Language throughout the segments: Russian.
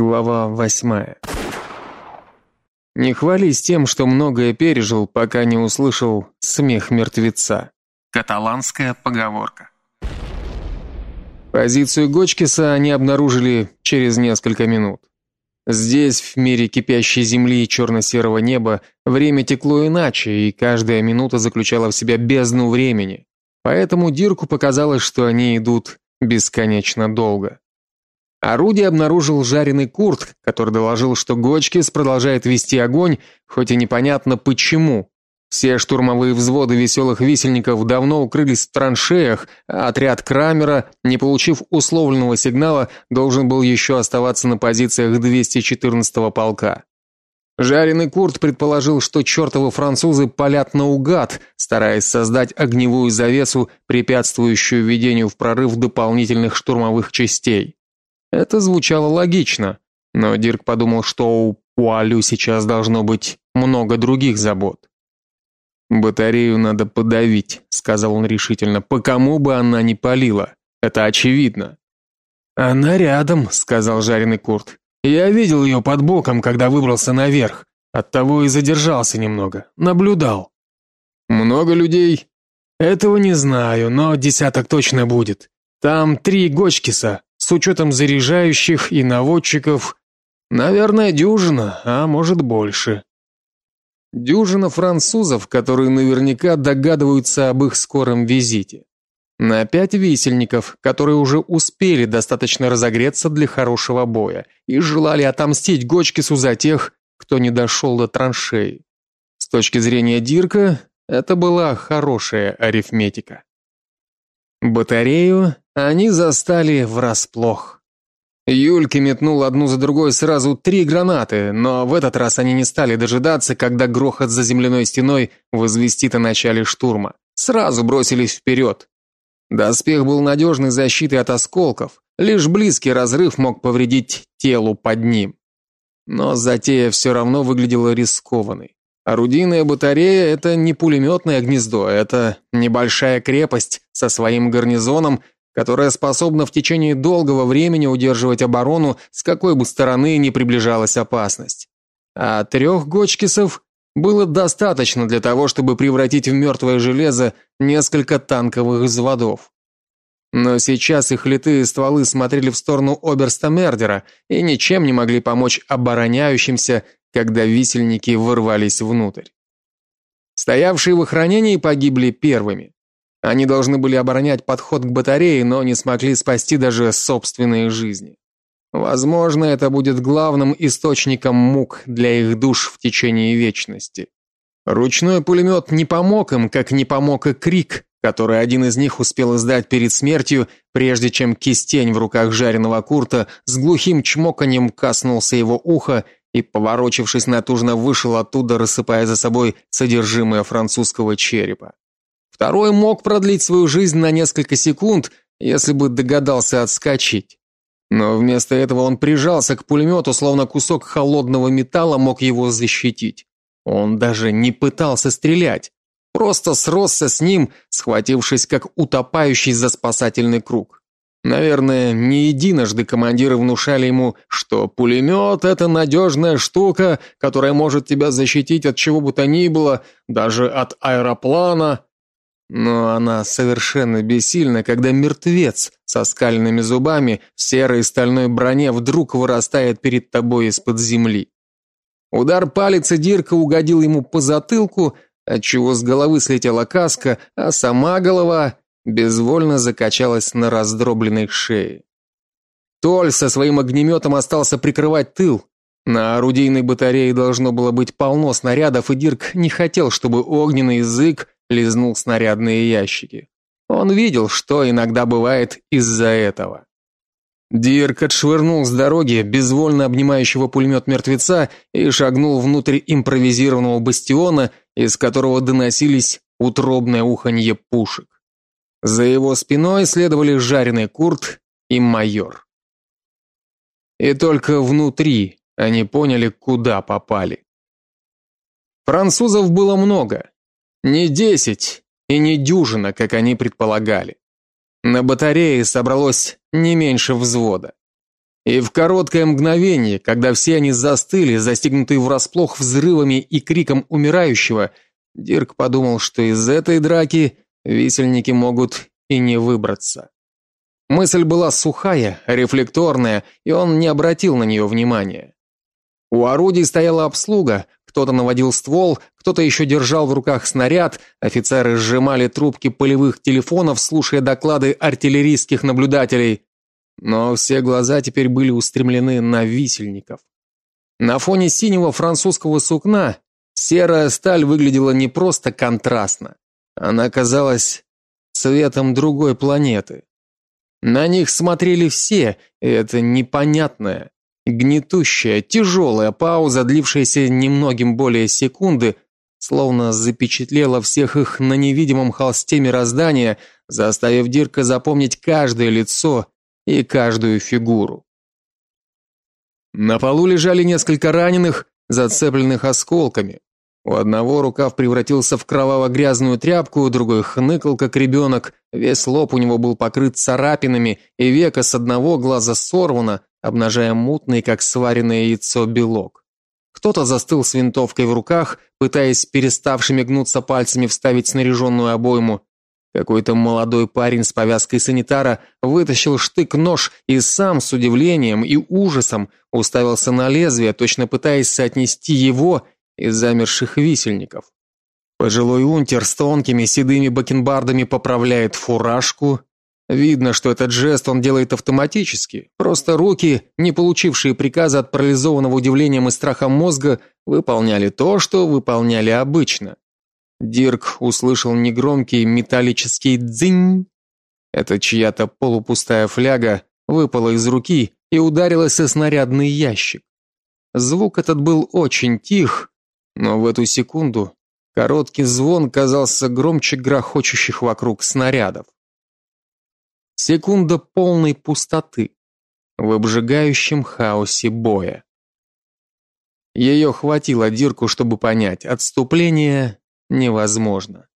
Глава восьмая. Не хвались тем, что многое пережил, пока не услышал смех мертвеца. Каталанская поговорка. Позицию Гочкиса они обнаружили через несколько минут. Здесь, в мире кипящей земли и черно-серого неба, время текло иначе, и каждая минута заключала в себя бездну времени. Поэтому Дирку показалось, что они идут бесконечно долго. Орудие обнаружил жареный Курт, который доложил, что Гочкис продолжает вести огонь, хоть и непонятно почему. Все штурмовые взводы веселых висельников давно укрылись в траншеях, а отряд Крамера, не получив условленного сигнала, должен был еще оставаться на позициях 214-го полка. Жареный Курт предположил, что чертовы французы палят наугад, стараясь создать огневую завесу, препятствующую введению в прорыв дополнительных штурмовых частей. Это звучало логично, но Дирк подумал, что у Пуалю сейчас должно быть много других забот. Батарею надо подавить, сказал он решительно. По кому бы она ни палила, это очевидно. Она рядом, сказал жареный Курт. Я видел ее под боком, когда выбрался наверх. Оттого и задержался немного, наблюдал. Много людей? Этого не знаю, но десяток точно будет. Там три Гочкиса, с учетом заряжающих и наводчиков, наверное, дюжина, а может больше. Дюжина французов, которые наверняка догадываются об их скором визите. На пять висельников, которые уже успели достаточно разогреться для хорошего боя и желали отомстить Гочкису за тех, кто не дошел до траншеи. С точки зрения Дирка, это была хорошая арифметика. Батарею они застали врасплох. Юльки метнул одну за другой сразу три гранаты, но в этот раз они не стали дожидаться, когда грохот за земляной стеной возвестит о начале штурма. Сразу бросились вперед. Доспех был надежной защитой от осколков, лишь близкий разрыв мог повредить телу под ним. Но затея все равно выглядела рискованной. Орудийная батарея это не пулеметное гнездо, это небольшая крепость со своим гарнизоном, которая способна в течение долгого времени удерживать оборону, с какой бы стороны ни приближалась опасность. А трех гочкисов было достаточно для того, чтобы превратить в мертвое железо несколько танковых взводов. Но сейчас их литые стволы смотрели в сторону оберста Мердера и ничем не могли помочь обороняющимся, когда висельники ворвались внутрь. Стоявшие в охранении погибли первыми. Они должны были оборонять подход к батарее, но не смогли спасти даже собственные жизни. Возможно, это будет главным источником мук для их душ в течение вечности. Ручной пулемет не помог им, как не помог и крик, который один из них успел издать перед смертью, прежде чем кистень в руках жареного Курта с глухим чмоканьем коснулся его уха и, поворочившись натужно, вышел оттуда, рассыпая за собой содержимое французского черепа. Второй мог продлить свою жизнь на несколько секунд, если бы догадался отскочить. Но вместо этого он прижался к пулемету, словно кусок холодного металла мог его защитить. Он даже не пытался стрелять, просто сросся с ним, схватившись как утопающий за спасательный круг. Наверное, не единожды командиры внушали ему, что пулемет — это надежная штука, которая может тебя защитить от чего бы то ни было, даже от аэроплана. Но она совершенно бессильна, когда мертвец со скальными зубами в серой стальной броне вдруг вырастает перед тобой из-под земли. Удар палицы Дирка угодил ему по затылку, отчего с головы слетела каска, а сама голова безвольно закачалась на раздробленной шее. Толь со своим огнеметом остался прикрывать тыл. На орудийной батарее должно было быть полно снарядов, и Дирк не хотел, чтобы огненный язык лизнул снарядные ящики. Он видел, что иногда бывает из-за этого. Дирк отшвырнул с дороги безвольно обнимающего пулемет мертвеца и шагнул внутрь импровизированного бастиона, из которого доносились утробное уханье пушек. За его спиной следовали жареный Курт и майор. И только внутри они поняли, куда попали. Французов было много, не десять и не дюжина, как они предполагали. На батарее собралось не меньше взвода. И в короткое мгновение, когда все они застыли, застигнутые врасплох взрывами и криком умирающего, Дирк подумал, что из этой драки висельники могут и не выбраться. Мысль была сухая, рефлекторная, и он не обратил на нее внимания. У орудий стояла обслуга, кто-то наводил ствол, кто-то еще держал в руках снаряд, офицеры сжимали трубки полевых телефонов, слушая доклады артиллерийских наблюдателей. Но все глаза теперь были устремлены на висельников. На фоне синего французского сукна серая сталь выглядела не просто контрастно, она казалась цветом другой планеты. На них смотрели все, и это непонятная, гнетущая, тяжелая пауза, длившаяся немногим более секунды, словно запечатлела всех их на невидимом холсте мироздания, заставив Дирка запомнить каждое лицо и каждую фигуру. На полу лежали несколько раненых, зацепленных осколками. У одного рукав превратился в кроваво-грязную тряпку, другой хныкал как ребенок, весь лоб у него был покрыт царапинами, и веко с одного глаза сорвано, обнажая мутный, как сваренное яйцо, белок. Кто-то застыл с винтовкой в руках, пытаясь переставшими гнуться пальцами вставить снаряженную обойму. Какой-то молодой парень с повязкой санитара вытащил штык-нож и сам с удивлением и ужасом уставился на лезвие, точно пытаясь соотнести его и замерших висельников. Пожилой унтер с тонкими седыми бакенбардами поправляет фуражку. Видно, что этот жест он делает автоматически. Просто руки, не получившие приказа от парализованного удивлением и страхом мозга, выполняли то, что выполняли обычно. Дирк услышал негромкий металлический дзынь. Это чья-то полупустая фляга выпала из руки и ударилась о снарядный ящик. Звук этот был очень тих, но в эту секунду короткий звон казался громче грохочущих вокруг снарядов. Секунда полной пустоты в обжигающем хаосе боя. Ее хватило Дирку, чтобы понять, отступление невозможно.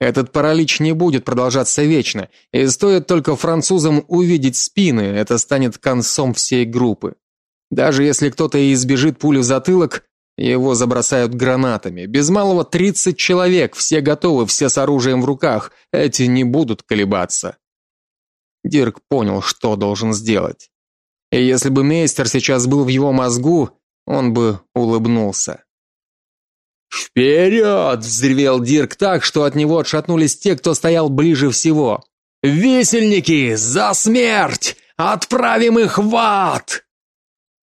Этот паралич не будет продолжаться вечно, и стоит только французам увидеть спины, это станет концом всей группы. Даже если кто-то и избежит пули в затылок, его забросают гранатами. Без малого 30 человек, все готовы, все с оружием в руках. Эти не будут колебаться. Дирк понял, что должен сделать. И если бы мейстер сейчас был в его мозгу, он бы улыбнулся. «Вперед!» — взревел Дирк так, что от него отшатнулись те, кто стоял ближе всего. «Весельники, за смерть! Отправим их в ад!»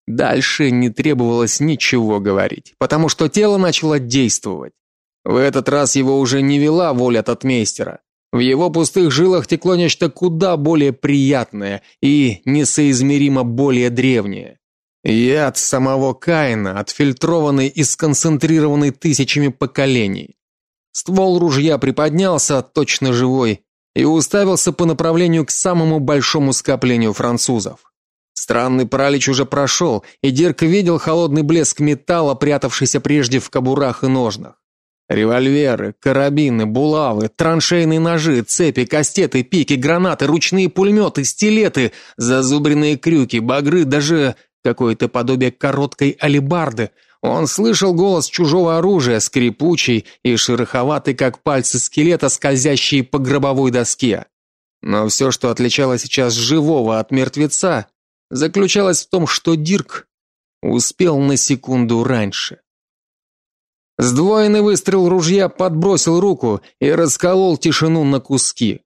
Дальше не требовалось ничего говорить, потому что тело начало действовать. В этот раз его уже не вела воля татмейстера. В его пустых жилах текло нечто куда более приятное и несоизмеримо более древнее. Яд самого Каина, отфильтрованный и сконцентрированный тысячами поколений. Ствол ружья приподнялся, точно живой, и уставился по направлению к самому большому скоплению французов. Странный паралич уже прошел, и Дирк видел холодный блеск металла, прятавшийся прежде в кобурах и ножнах. Револьверы, карабины, булавы, траншейные ножи, цепи, кастеты, пики, гранаты, ручные пулеметы, стилеты, зазубренные крюки, багры, даже какое-то подобие короткой алебарды. Он слышал голос чужого оружия, скрипучий и шероховатый, как пальцы скелета, скользящие по гробовой доске. Но все, что отличало сейчас живого от мертвеца, заключалось в том, что Дирк успел на секунду раньше. Сдвоенный выстрел ружья подбросил руку и расколол тишину на куски.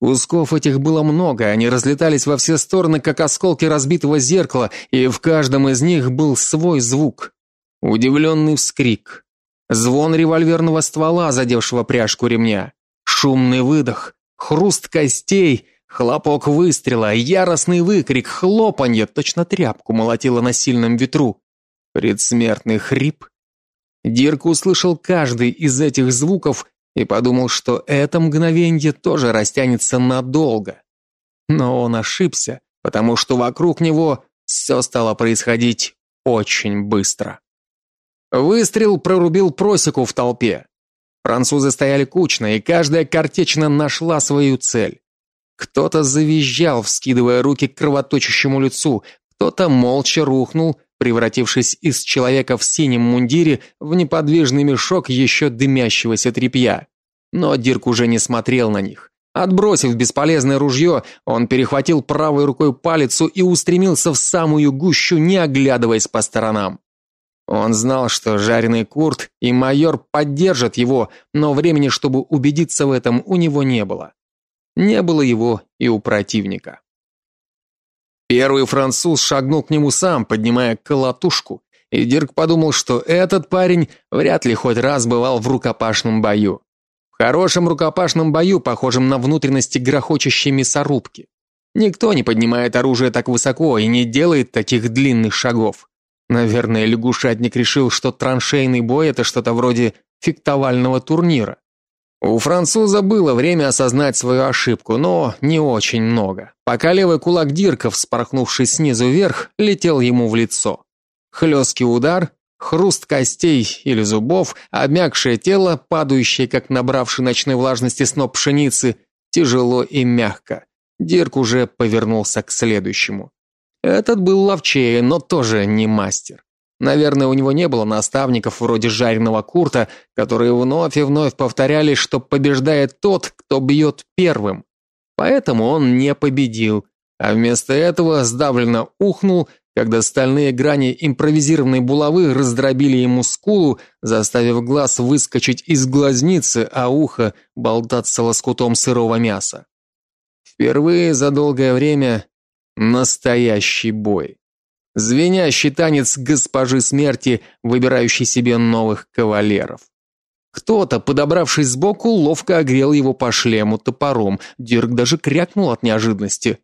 Кусков этих было много, они разлетались во все стороны, как осколки разбитого зеркала, и в каждом из них был свой звук. Удивленный вскрик, звон револьверного ствола, задевшего пряжку ремня, шумный выдох, хруст костей, хлопок выстрела, яростный выкрик, хлопанье, точно тряпку молотило на сильном ветру, предсмертный хрип. Дирк услышал каждый из этих звуков и подумал, что это мгновенье тоже растянется надолго. Но он ошибся, потому что вокруг него все стало происходить очень быстро. Выстрел прорубил просеку в толпе. Французы стояли кучно, и каждая картечина нашла свою цель. Кто-то завизжал, вскидывая руки к кровоточащему лицу, Кто-то молча рухнул, превратившись из человека в синем мундире в неподвижный мешок еще дымящегося тряпья. Но Дирк уже не смотрел на них. Отбросив бесполезное ружье, он перехватил правой рукой палицу и устремился в самую гущу, не оглядываясь по сторонам. Он знал, что жареный Курт и майор поддержат его, но времени, чтобы убедиться в этом, у него не было. Не было его и у противника. Первый француз шагнул к нему сам, поднимая колотушку, и Дирк подумал, что этот парень вряд ли хоть раз бывал в рукопашном бою. В хорошем рукопашном бою, похожем на внутренности грохочущей мясорубки. Никто не поднимает оружие так высоко и не делает таких длинных шагов. Наверное, лягушатник решил, что траншейный бой это что-то вроде фехтовального турнира. У француза было время осознать свою ошибку, но не очень много. Пока левый кулак Дирка, вспорхнувший снизу вверх, летел ему в лицо. Хлесткий удар, хруст костей или зубов, обмякшее тело, падающее, как набравший ночной влажности сноп пшеницы, тяжело и мягко. Дирк уже повернулся к следующему. Этот был ловчее, но тоже не мастер. Наверное, у него не было наставников вроде жареного Курта, которые вновь и вновь повторяли, что побеждает тот, кто бьет первым. Поэтому он не победил, а вместо этого сдавленно ухнул, когда стальные грани импровизированной булавы раздробили ему скулу, заставив глаз выскочить из глазницы, а ухо болтаться лоскутом сырого мяса. Впервые за долгое время настоящий бой. Звенящий танец госпожи смерти, выбирающей себе новых кавалеров. Кто-то, подобравшись сбоку, ловко огрел его по шлему топором. Дирк даже крякнул от неожиданности.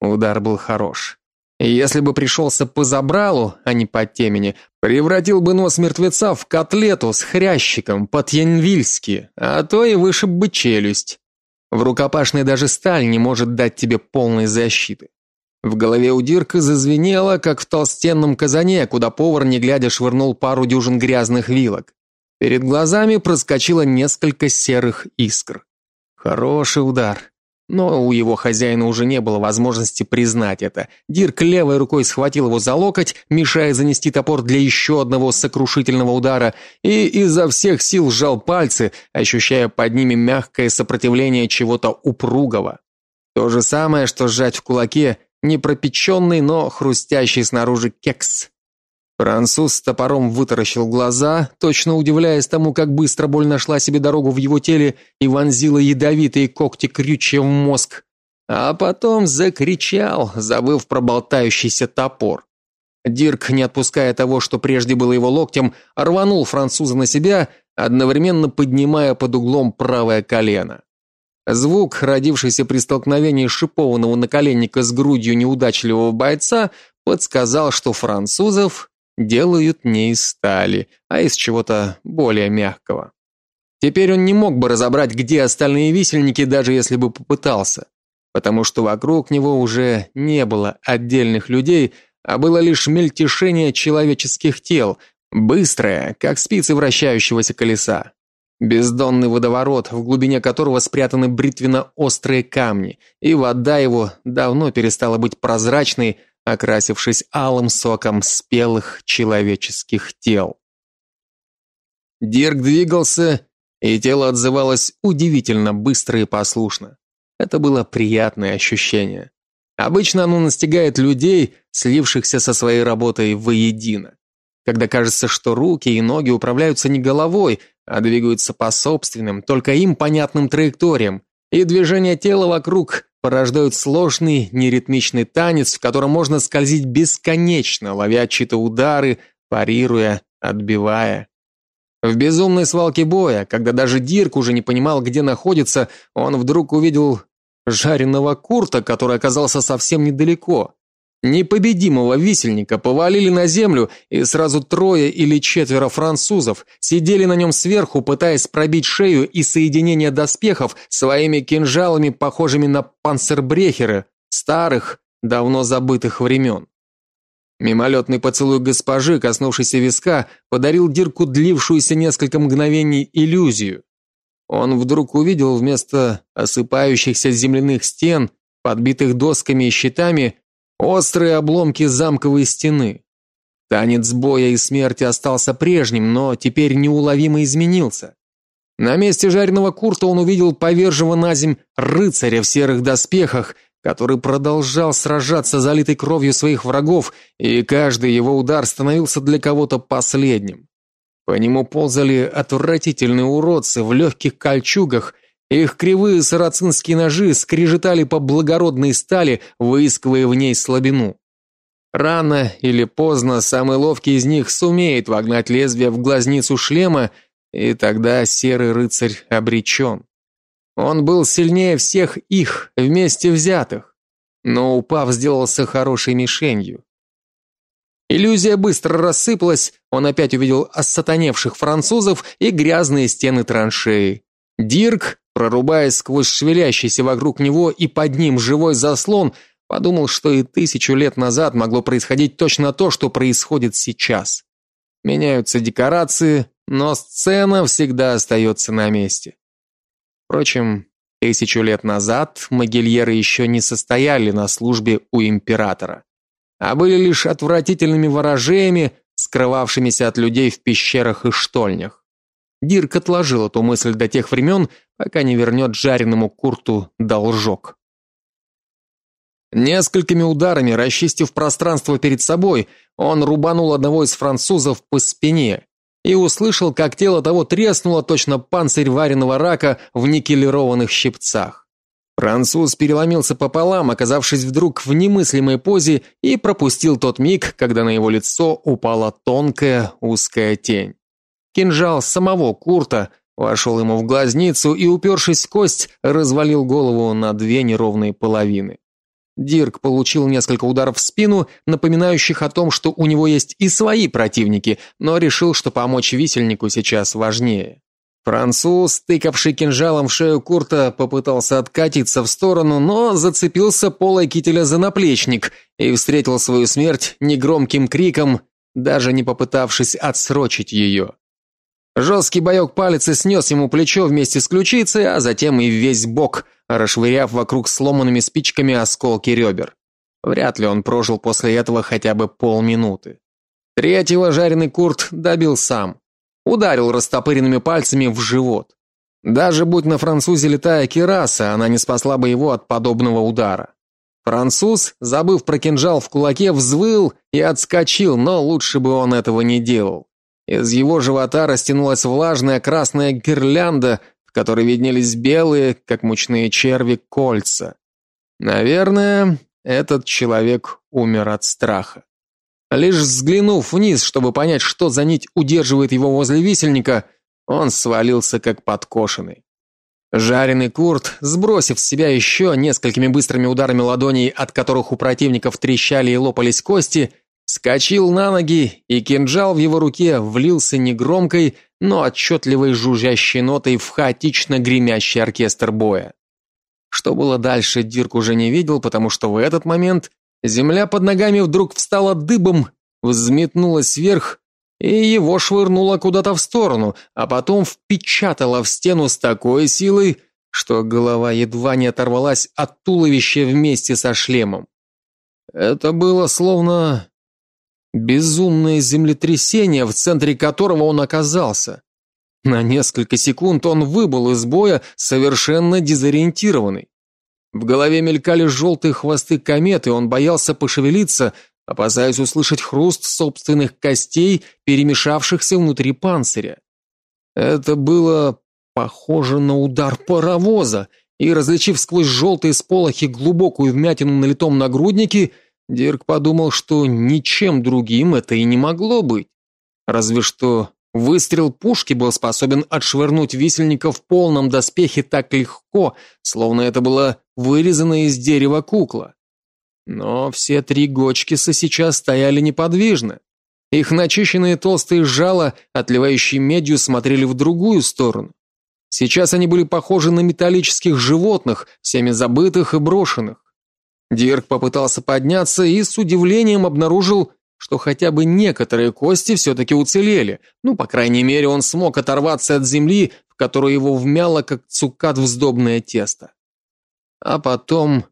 Удар был хорош. Если бы пришелся по забралу, а не по темени, превратил бы нос мертвеца в котлету с хрящиком по-тьянвильски, а то и вышиб бы челюсть. В рукопашной даже сталь не может дать тебе полной защиты. В голове у Дирка зазвенело, как в толстенном казане, куда повар не глядя швырнул пару дюжин грязных вилок. Перед глазами проскочило несколько серых искр. Хороший удар. Но у его хозяина уже не было возможности признать это. Дирк левой рукой схватил его за локоть, мешая занести топор для еще одного сокрушительного удара, и изо всех сил сжал пальцы, ощущая под ними мягкое сопротивление чего-то упругого. То же самое, что сжать в кулаке непропеченный, но хрустящий снаружи кекс. Француз с топором вытаращил глаза, точно удивляясь тому, как быстро боль нашла себе дорогу в его теле и вонзила ядовитые когти крючья в мозг, а потом закричал, забыв про болтающийся топор. Дирк, не отпуская того, что прежде было его локтем, рванул француза на себя, одновременно поднимая под углом правое колено. Звук, родившийся при столкновении шипованного наколенника с грудью неудачливого бойца, подсказал, что французов делают не из стали, а из чего-то более мягкого. Теперь он не мог бы разобрать, где остальные висельники, даже если бы попытался, потому что вокруг него уже не было отдельных людей, а было лишь мельтешение человеческих тел, быстрое, как спицы вращающегося колеса. Бездонный водоворот, в глубине которого спрятаны бритвенно-острые камни, и вода его давно перестала быть прозрачной, окрасившись алым соком спелых человеческих тел. Дирк двигался, и тело отзывалось удивительно быстро и послушно. Это было приятное ощущение. Обычно оно настигает людей, слившихся со своей работой воедино. Когда кажется, что руки и ноги управляются не головой, а двигаются по собственным, только им понятным траекториям, и движения тела вокруг порождают сложный, неритмичный танец, в котором можно скользить бесконечно, ловя чьи-то удары, парируя, отбивая. В безумной свалке боя, когда даже Дирк уже не понимал, где находится, он вдруг увидел жареного Курта, который оказался совсем недалеко. Непобедимого висельника повалили на землю, и сразу трое или четверо французов сидели на нем сверху, пытаясь пробить шею и соединение доспехов своими кинжалами, похожими на панцербрехеры старых, давно забытых времен. Мимолетный поцелуй госпожи, коснувшийся виска, подарил Дирку длившуюся несколько мгновений иллюзию. Он вдруг увидел вместо осыпающихся земляных стен, подбитых досками и щитами, острые обломки замковой стены. Танец боя и смерти остался прежним, но теперь неуловимо изменился. На месте жареного Курта он увидел поверженного на земь рыцаря в серых доспехах, который продолжал сражаться залитой кровью своих врагов, и каждый его удар становился для кого-то последним. По нему ползали отвратительные уродцы в легких кольчугах, их кривые сарацинские ножи скрежетали по благородной стали, выискивая в ней слабину. Рано или поздно самый ловкий из них сумеет вогнать лезвие в глазницу шлема, и тогда серый рыцарь обречен. Он был сильнее всех их вместе взятых, но упав, сделался хорошей мишенью. Иллюзия быстро рассыпалась, он опять увидел осатаневших французов и грязные стены траншеи. Дирк, прорубаясь сквозь шевелящийся вокруг него и под ним живой заслон, подумал, что и тысячу лет назад могло происходить точно то, что происходит сейчас. Меняются декорации, но сцена всегда остается на месте. Впрочем, тысячу лет назад могильеры еще не состояли на службе у императора, а были лишь отвратительными ворожеями, скрывавшимися от людей в пещерах и штольнях. Дирк отложил эту мысль до тех времен, пока не вернет жареному Курту должок. Несколькими ударами, расчистив пространство перед собой, он рубанул одного из французов по спине и услышал, как тело того треснуло точно панцирь вареного рака в никелированных щипцах. Француз переломился пополам, оказавшись вдруг в немыслимой позе и пропустил тот миг, когда на его лицо упала тонкая узкая тень. Кинжал самого Курта вошел ему в глазницу и, упершись в кость, развалил голову на две неровные половины. Дирк получил несколько ударов в спину, напоминающих о том, что у него есть и свои противники, но решил, что помочь висельнику сейчас важнее. Француз, тыкавший кинжалом в шею Курта, попытался откатиться в сторону, но зацепился полой кителя за наплечник и встретил свою смерть негромким криком, даже не попытавшись отсрочить ее. Жесткий боек палицы снес ему плечо вместе с ключицей, а затем и весь бок, расшвыряв вокруг сломанными спичками осколки ребер. Вряд ли он прожил после этого хотя бы полминуты. Третьего жареный Курт добил сам. Ударил растопыренными пальцами в живот. Даже будь на французе летая кираса, она не спасла бы его от подобного удара. Француз, забыв про кинжал в кулаке, взвыл и отскочил, но лучше бы он этого не делал. Из его живота растянулась влажная красная гирлянда, в которой виднелись белые, как мучные черви, кольца. Наверное, этот человек умер от страха. Лишь взглянув вниз, чтобы понять, что за нить удерживает его возле висельника, он свалился как подкошенный. Жареный Курт, сбросив с себя еще несколькими быстрыми ударами ладоней, от которых у противников трещали и лопались кости, Скочил на ноги, и кинжал в его руке влился негромкой, но отчетливой жужжащей нотой в хаотично гремящий оркестр боя. Что было дальше, Дирк уже не видел, потому что в этот момент земля под ногами вдруг встала дыбом, взметнулась вверх, и его швырнуло куда-то в сторону, а потом впечатало в стену с такой силой, что голова едва не оторвалась от туловища вместе со шлемом. Это было словно Безумное землетрясение, в центре которого он оказался. На несколько секунд он выбыл из боя совершенно дезориентированный. В голове мелькали желтые хвосты кометы, он боялся пошевелиться, опасаясь услышать хруст собственных костей, перемешавшихся внутри панциря. Это было похоже на удар паровоза, и различив сквозь желтые сполохи глубокую вмятину на литом нагруднике, Дирк подумал, что ничем другим это и не могло быть. Разве что выстрел пушки был способен отшвырнуть висельника в полном доспехе так легко, словно это была вырезанная из дерева кукла. Но все три Гочкиса сейчас стояли неподвижно. Их начищенные толстые жала, отливающие медью, смотрели в другую сторону. Сейчас они были похожи на металлических животных, всеми забытых и брошенных. Дирк попытался подняться и с удивлением обнаружил, что хотя бы некоторые кости все таки уцелели. Ну, по крайней мере, он смог оторваться от земли, в которую его вмяло как цукат в тесто. А потом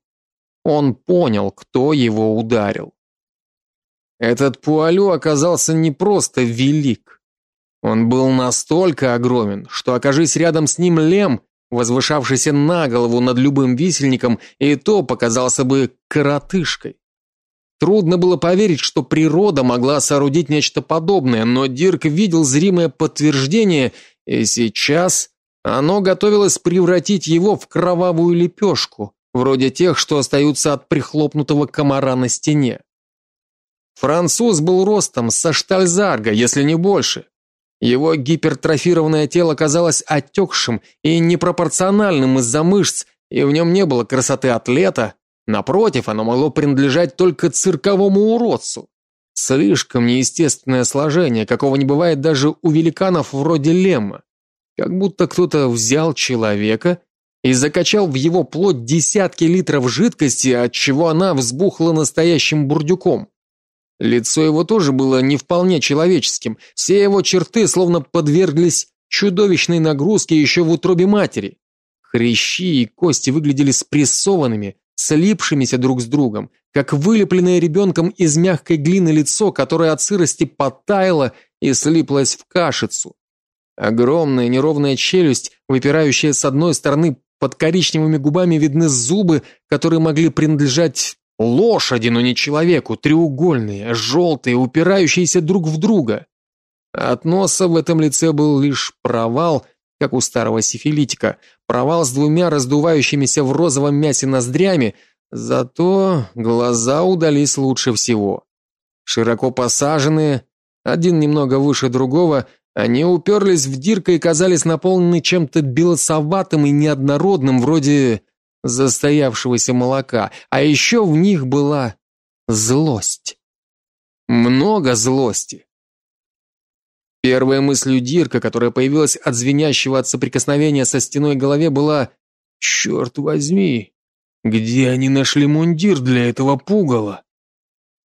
Он понял, кто его ударил. Этот Пуалю оказался не просто велик. Он был настолько огромен, что окажись рядом с ним Лем, возвышавшийся на голову над любым висельником, и то показался бы коротышкой. Трудно было поверить, что природа могла соорудить нечто подобное, но Дирк видел зримое подтверждение, и сейчас оно готовилось превратить его в кровавую лепешку, вроде тех, что остаются от прихлопнутого комара на стене. Француз был ростом со штальзарга, если не больше. Его гипертрофированное тело казалось отекшим и непропорциональным из-за мышц, и в нем не было красоты атлета, напротив, оно могло принадлежать только цирковому уродцу. Слишком неестественное сложение, какого не бывает даже у великанов вроде Лемма. Как будто кто-то взял человека и закачал в его плоть десятки литров жидкости, от чего она взбухла настоящим бурдюком. Лицо его тоже было не вполне человеческим. Все его черты словно подверглись чудовищной нагрузке еще в утробе матери. Хрящи и кости выглядели спрессованными, слипшимися друг с другом, как вылепленное ребенком из мягкой глины лицо, которое от сырости подтаяло и слиплось в кашицу. Огромная неровная челюсть, выпирающая с одной стороны под коричневыми губами видны зубы, которые могли принадлежать Лошади, но не человеку, треугольные, желтые, упирающиеся друг в друга. От носа в этом лице был лишь провал, как у старого сифилитика, провал с двумя раздувающимися в розовом мясе ноздрями, зато глаза удались лучше всего. Широко посаженные, один немного выше другого, они уперлись в Дирка и казались наполнены чем-то белосоватым и неоднородным, вроде застоявшегося молока, а еще в них была злость. Много злости. Первая мысль у Дирка, которая появилась от звенящего от соприкосновения со стеной голове, была: «Черт возьми, где они нашли мундир для этого пугала?"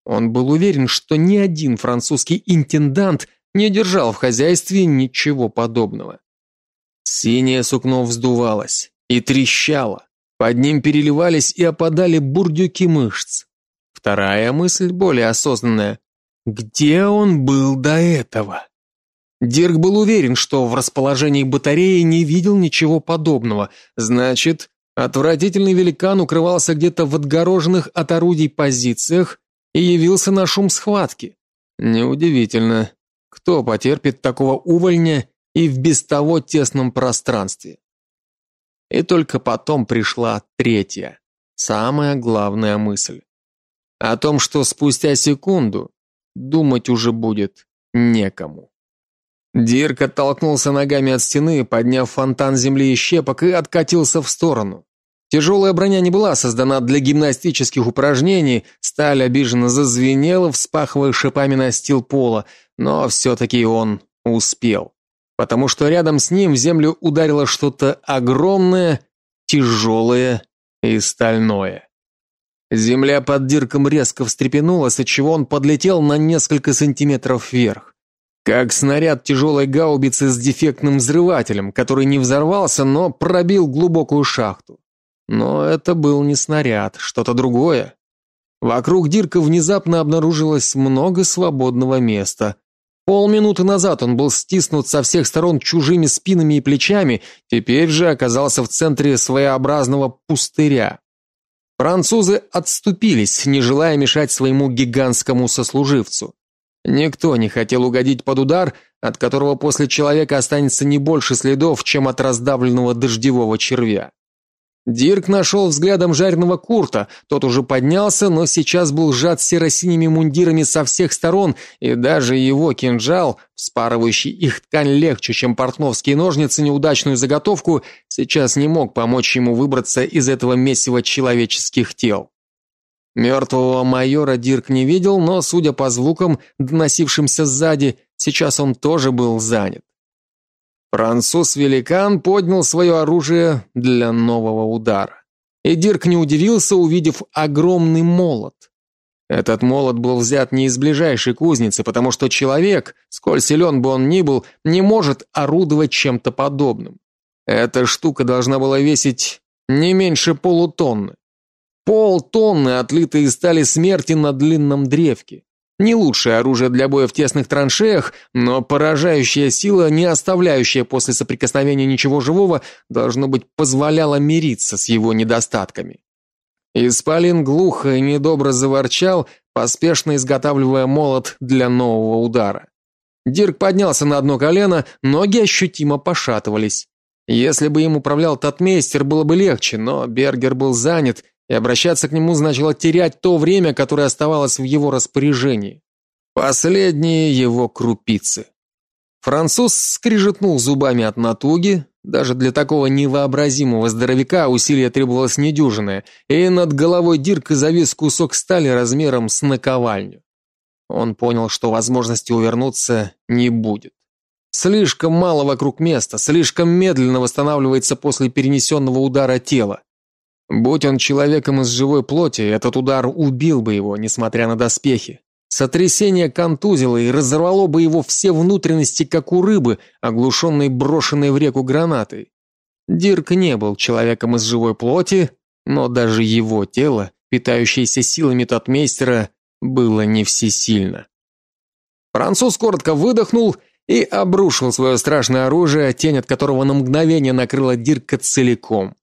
Он был уверен, что ни один французский интендант не держал в хозяйстве ничего подобного. Синее сукно вздувалось и трещало. Под ним переливались и опадали бурдюки мышц. Вторая мысль, более осознанная. Где он был до этого? Дирк был уверен, что в расположении батареи не видел ничего подобного. Значит, отвратительный великан укрывался где-то в отгороженных от орудий позициях и явился на шум схватки. Неудивительно. Кто потерпит такого увольня и в без того тесном пространстве? И только потом пришла третья, самая главная мысль. О том, что спустя секунду думать уже будет некому. Дирк оттолкнулся ногами от стены, подняв фонтан земли и щепок и откатился в сторону. Тяжелая броня не была создана для гимнастических упражнений, сталь обиженно зазвенела, вспахивая шипами настил пола, но все-таки он успел потому что рядом с ним в землю ударило что-то огромное, тяжелое и стальное. Земля под дирком резко встрепенулась, отчего он подлетел на несколько сантиметров вверх. Как снаряд тяжелой гаубицы с дефектным взрывателем, который не взорвался, но пробил глубокую шахту. Но это был не снаряд, что-то другое. Вокруг Дирка внезапно обнаружилось много свободного места. Полминуты назад он был стиснут со всех сторон чужими спинами и плечами, теперь же оказался в центре своеобразного пустыря. Французы отступились, не желая мешать своему гигантскому сослуживцу. Никто не хотел угодить под удар, от которого после человека останется не больше следов, чем от раздавленного дождевого червя. Дирк нашел взглядом жареного Курта. Тот уже поднялся, но сейчас был сжат серо-синими мундирами со всех сторон, и даже его кинжал, вспарывающий их ткань легче, чем портновские ножницы неудачную заготовку, сейчас не мог помочь ему выбраться из этого месива человеческих тел. Мертвого майора Дирк не видел, но, судя по звукам, доносившимся сзади, сейчас он тоже был занят. Француз-великан поднял свое оружие для нового удара. И Дирк не удивился, увидев огромный молот. Этот молот был взят не из ближайшей кузницы, потому что человек, сколь силен бы он ни был, не может орудовать чем-то подобным. Эта штука должна была весить не меньше полутонны. Полтонны отлитой из стали смерти на длинном древке. Не лучшее оружие для боя в тесных траншеях, но поражающая сила, не оставляющая после соприкосновения ничего живого, должно быть позволяла мириться с его недостатками. Исполин глухо и недобро заворчал, поспешно изготавливая молот для нового удара. Дирк поднялся на одно колено, ноги ощутимо пошатывались. Если бы им управлял татмейстер, было бы легче, но Бергер был занят, и обращаться к нему значило терять то время, которое оставалось в его распоряжении. Последние его крупицы. Француз скрижетнул зубами от натуги, даже для такого невообразимого здоровяка усилия требовалось недюжинное, и над головой Дирка завис кусок стали размером с наковальню. Он понял, что возможности увернуться не будет. Слишком мало вокруг места, слишком медленно восстанавливается после перенесенного удара тело. Будь он человеком из живой плоти, этот удар убил бы его, несмотря на доспехи. Сотрясение контузило и разорвало бы его все внутренности, как у рыбы, оглушенной брошенной в реку гранатой. Дирк не был человеком из живой плоти, но даже его тело, питающееся силами татмейстера, было не всесильно. Француз коротко выдохнул и обрушил свое страшное оружие, тень от которого на мгновение накрыла Дирка целиком.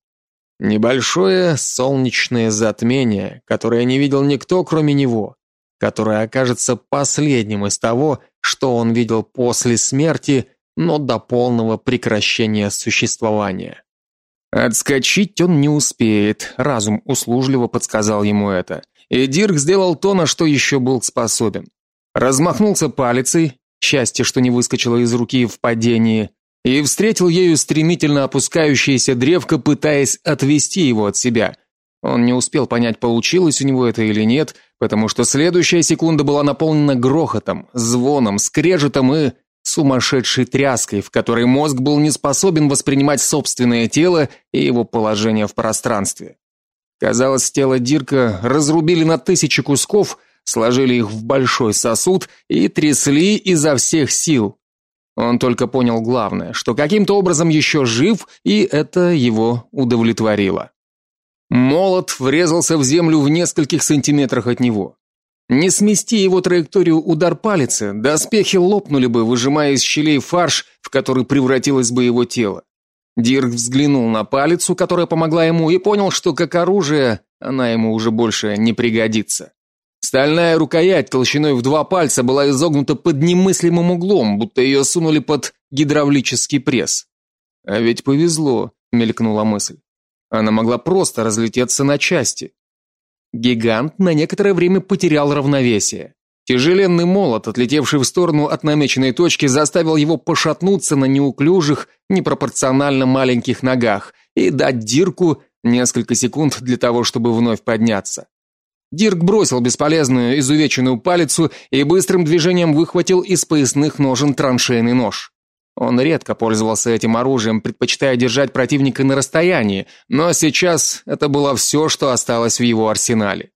Небольшое солнечное затмение, которое не видел никто, кроме него, которое окажется последним из того, что он видел после смерти, но до полного прекращения существования. Отскочить он не успеет, разум услужливо подсказал ему это. И Дирк сделал то, на что еще был способен. Размахнулся палицей, счастье, что не выскочило из руки в падении, и встретил ею стремительно опускающееся древко, пытаясь отвести его от себя. Он не успел понять, получилось у него это или нет, потому что следующая секунда была наполнена грохотом, звоном, скрежетом и сумасшедшей тряской, в которой мозг был не способен воспринимать собственное тело и его положение в пространстве. Казалось, тело Дирка разрубили на тысячи кусков, сложили их в большой сосуд и трясли изо всех сил. Он только понял главное, что каким-то образом еще жив, и это его удовлетворило. Молот врезался в землю в нескольких сантиметрах от него. Не смести его траекторию удар палицы, доспехи лопнули бы, выжимая из щелей фарш, в который превратилось бы его тело. Дирк взглянул на палицу, которая помогла ему, и понял, что как оружие она ему уже больше не пригодится. Стальная рукоять толщиной в два пальца была изогнута под немыслимым углом, будто ее сунули под гидравлический пресс. А ведь повезло, мелькнула мысль. Она могла просто разлететься на части. Гигант на некоторое время потерял равновесие. Тяжеленный молот, отлетевший в сторону от намеченной точки, заставил его пошатнуться на неуклюжих, непропорционально маленьких ногах и дать Дирку несколько секунд для того, чтобы вновь подняться. Дирк бросил бесполезную изувеченную палицу и быстрым движением выхватил из поясных ножен траншейный нож. Он редко пользовался этим оружием, предпочитая держать противника на расстоянии, но сейчас это было все, что осталось в его арсенале.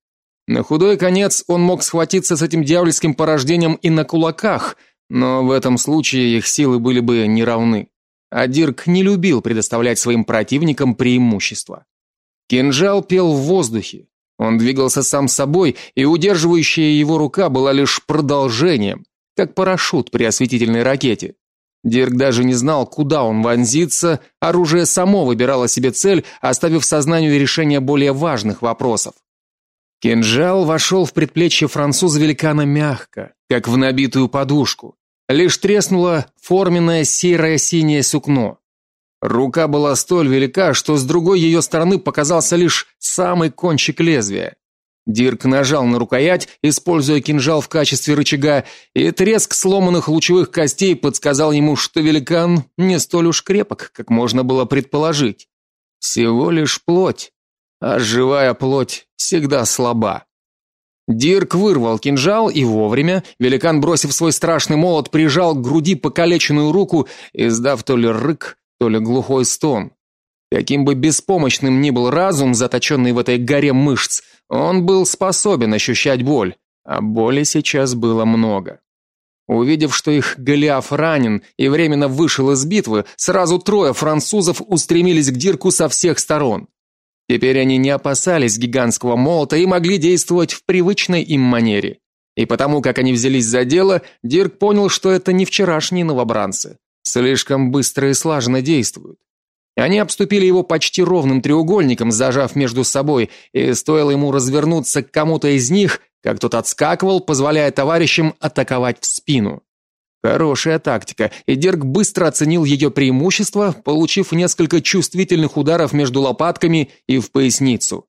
На худой конец он мог схватиться с этим дьявольским порождением и на кулаках, но в этом случае их силы были бы неравны. А Дирк не любил предоставлять своим противникам преимущество. Кинжал пел в воздухе, он двигался сам собой, и удерживающая его рука была лишь продолжением, как парашют при осветительной ракете. Дирк даже не знал, куда он вонзится, оружие само выбирало себе цель, оставив сознанию решение более важных вопросов. Кинжал вошел в предплечье француза-великана мягко, как в набитую подушку. Лишь треснуло форменное серое синее сукно. Рука была столь велика, что с другой ее стороны показался лишь самый кончик лезвия. Дирк нажал на рукоять, используя кинжал в качестве рычага, и треск сломанных лучевых костей подсказал ему, что великан не столь уж крепок, как можно было предположить. Всего лишь плоть, а живая плоть всегда слаба. Дирк вырвал кинжал и вовремя, великан, бросив свой страшный молот, прижал к груди покалеченную руку, издав то ли рык, то ли глухой стон. Каким бы беспомощным ни был разум, заточенный в этой горе мышц, он был способен ощущать боль, а боли сейчас было много. Увидев, что их Голиаф ранен и временно вышел из битвы, сразу трое французов устремились к Дирку со всех сторон. Теперь они не опасались гигантского молота и могли действовать в привычной им манере. И потому, как они взялись за дело, Дирк понял, что это не вчерашние новобранцы. Слишком быстро и слаженно действуют. Они обступили его почти ровным треугольником, зажав между собой, и стоило ему развернуться к кому-то из них, как тот отскакивал, позволяя товарищам атаковать в спину. Хорошая тактика, и Дерг быстро оценил ее преимущество, получив несколько чувствительных ударов между лопатками и в поясницу.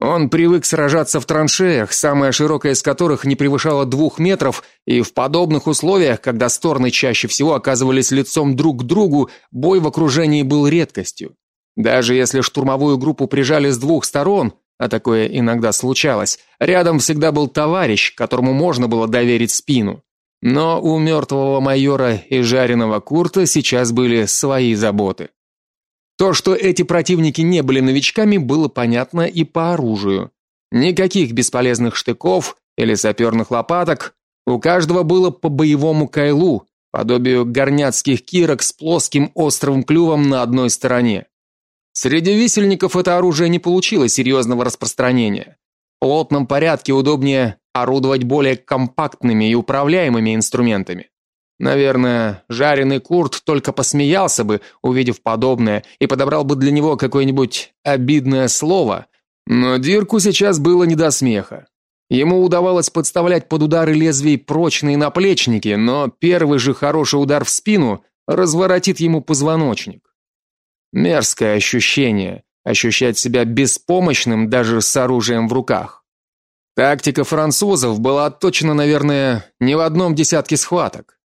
Он привык сражаться в траншеях, самая широкая из которых не превышала двух метров, и в подобных условиях, когда стороны чаще всего оказывались лицом друг к другу, бой в окружении был редкостью. Даже если штурмовую группу прижали с двух сторон, а такое иногда случалось, рядом всегда был товарищ, которому можно было доверить спину. Но у мертвого майора и жареного Курта сейчас были свои заботы. То, что эти противники не были новичками, было понятно и по оружию. Никаких бесполезных штыков или саперных лопаток, у каждого было по боевому кайлу, подобию горняцких кирок с плоским острым клювом на одной стороне. Среди висельников это оружие не получило серьезного распространения. В плотном порядке удобнее орудовать более компактными и управляемыми инструментами. Наверное, жареный Курт только посмеялся бы, увидев подобное, и подобрал бы для него какое-нибудь обидное слово, но Дирку сейчас было не до смеха. Ему удавалось подставлять под удары лезвий прочные наплечники, но первый же хороший удар в спину разворотит ему позвоночник. Мерзкое ощущение ощущать себя беспомощным даже с оружием в руках. Тактика французов была отточена, наверное, не в одном десятке схваток.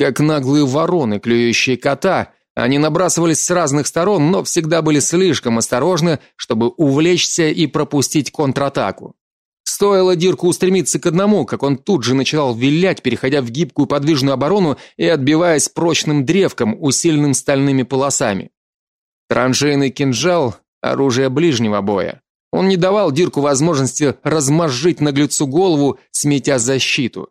Как наглые вороны, клюющие кота, они набрасывались с разных сторон, но всегда были слишком осторожны, чтобы увлечься и пропустить контратаку. Стоило Дирку устремиться к одному, как он тут же начинал вилять, переходя в гибкую подвижную оборону и отбиваясь прочным древком, усиленным стальными полосами. Траншейный кинжал оружие ближнего боя. Он не давал Дирку возможности размозжить наглецу голову, сметя защиту.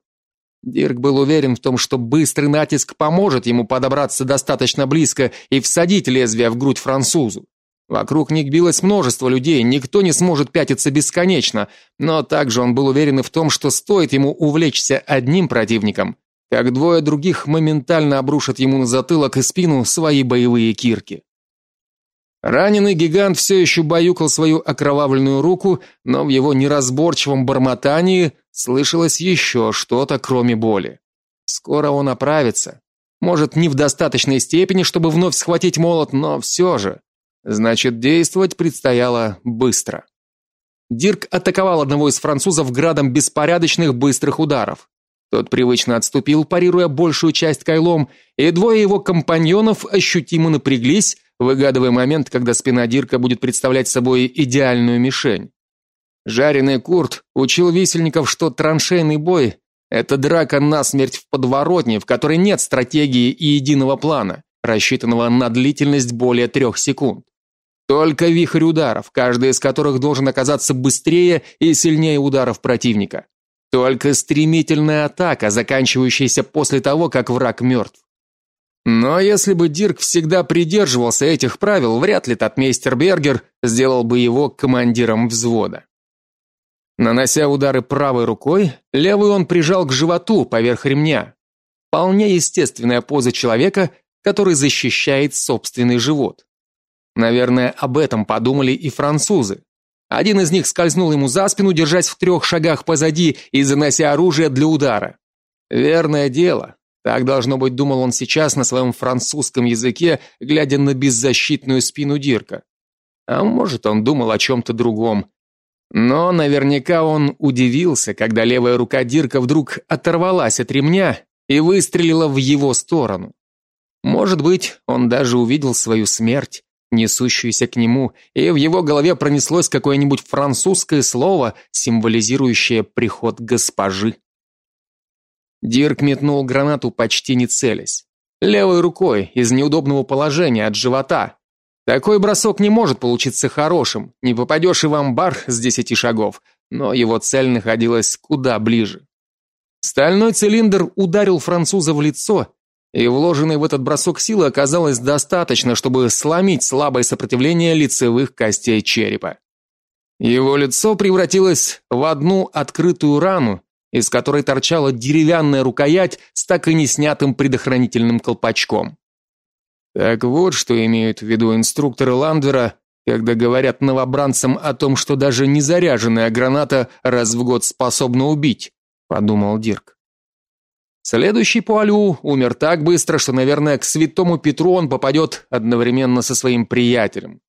Дирк был уверен в том, что быстрый натиск поможет ему подобраться достаточно близко и всадить лезвие в грудь французу. Вокруг них билось множество людей, никто не сможет пятиться бесконечно, но также он был уверен и в том, что стоит ему увлечься одним противником, как двое других моментально обрушат ему на затылок и спину свои боевые кирки. Раненый гигант все еще баюкал свою окровавленную руку, но в его неразборчивом бормотании слышалось еще что-то, кроме боли. Скоро он оправится. Может, не в достаточной степени, чтобы вновь схватить молот, но все же. Значит, действовать предстояло быстро. Дирк атаковал одного из французов градом беспорядочных быстрых ударов. Тот привычно отступил, парируя большую часть кайлом, и двое его компаньонов ощутимо напряглись, выгадывая момент, когда спина Дирка будет представлять собой идеальную мишень. Жареный Курт учил висельников, что траншейный бой это драка насмерть в подворотне, в которой нет стратегии и единого плана, рассчитанного на длительность более трех секунд. Только вихрь ударов, каждый из которых должен оказаться быстрее и сильнее ударов противника. Только стремительная атака, заканчивающаяся после того, как враг мертв. Но если бы Дирк всегда придерживался этих правил, вряд ли татмейстер Бергер сделал бы его командиром взвода. Нанося удары правой рукой, левую он прижал к животу поверх ремня. Вполне естественная поза человека, который защищает собственный живот. Наверное, об этом подумали и французы. Один из них скользнул ему за спину, держась в трех шагах позади и занося оружие для удара. Верное дело. Так должно быть, думал он сейчас на своем французском языке, глядя на беззащитную спину Дирка. А может, он думал о чем то другом. Но наверняка он удивился, когда левая рука Дирка вдруг оторвалась от ремня и выстрелила в его сторону. Может быть, он даже увидел свою смерть, несущуюся к нему, и в его голове пронеслось какое-нибудь французское слово, символизирующее приход госпожи. Дирк метнул гранату почти не целясь. Левой рукой, из неудобного положения, от живота. Такой бросок не может получиться хорошим, не попадешь и в амбар с десяти шагов, но его цель находилась куда ближе. Стальной цилиндр ударил француза в лицо, и вложенной в этот бросок силы оказалось достаточно, чтобы сломить слабое сопротивление лицевых костей черепа. Его лицо превратилось в одну открытую рану, из которой торчала деревянная рукоять с так и не снятым предохранительным колпачком. Так вот, что имеют в виду инструкторы Ландвера, когда говорят новобранцам о том, что даже незаряженная граната раз в год способна убить, подумал Дирк. Следующий Пуалю умер так быстро, что, наверное, к святому Петру он попадет одновременно со своим приятелем.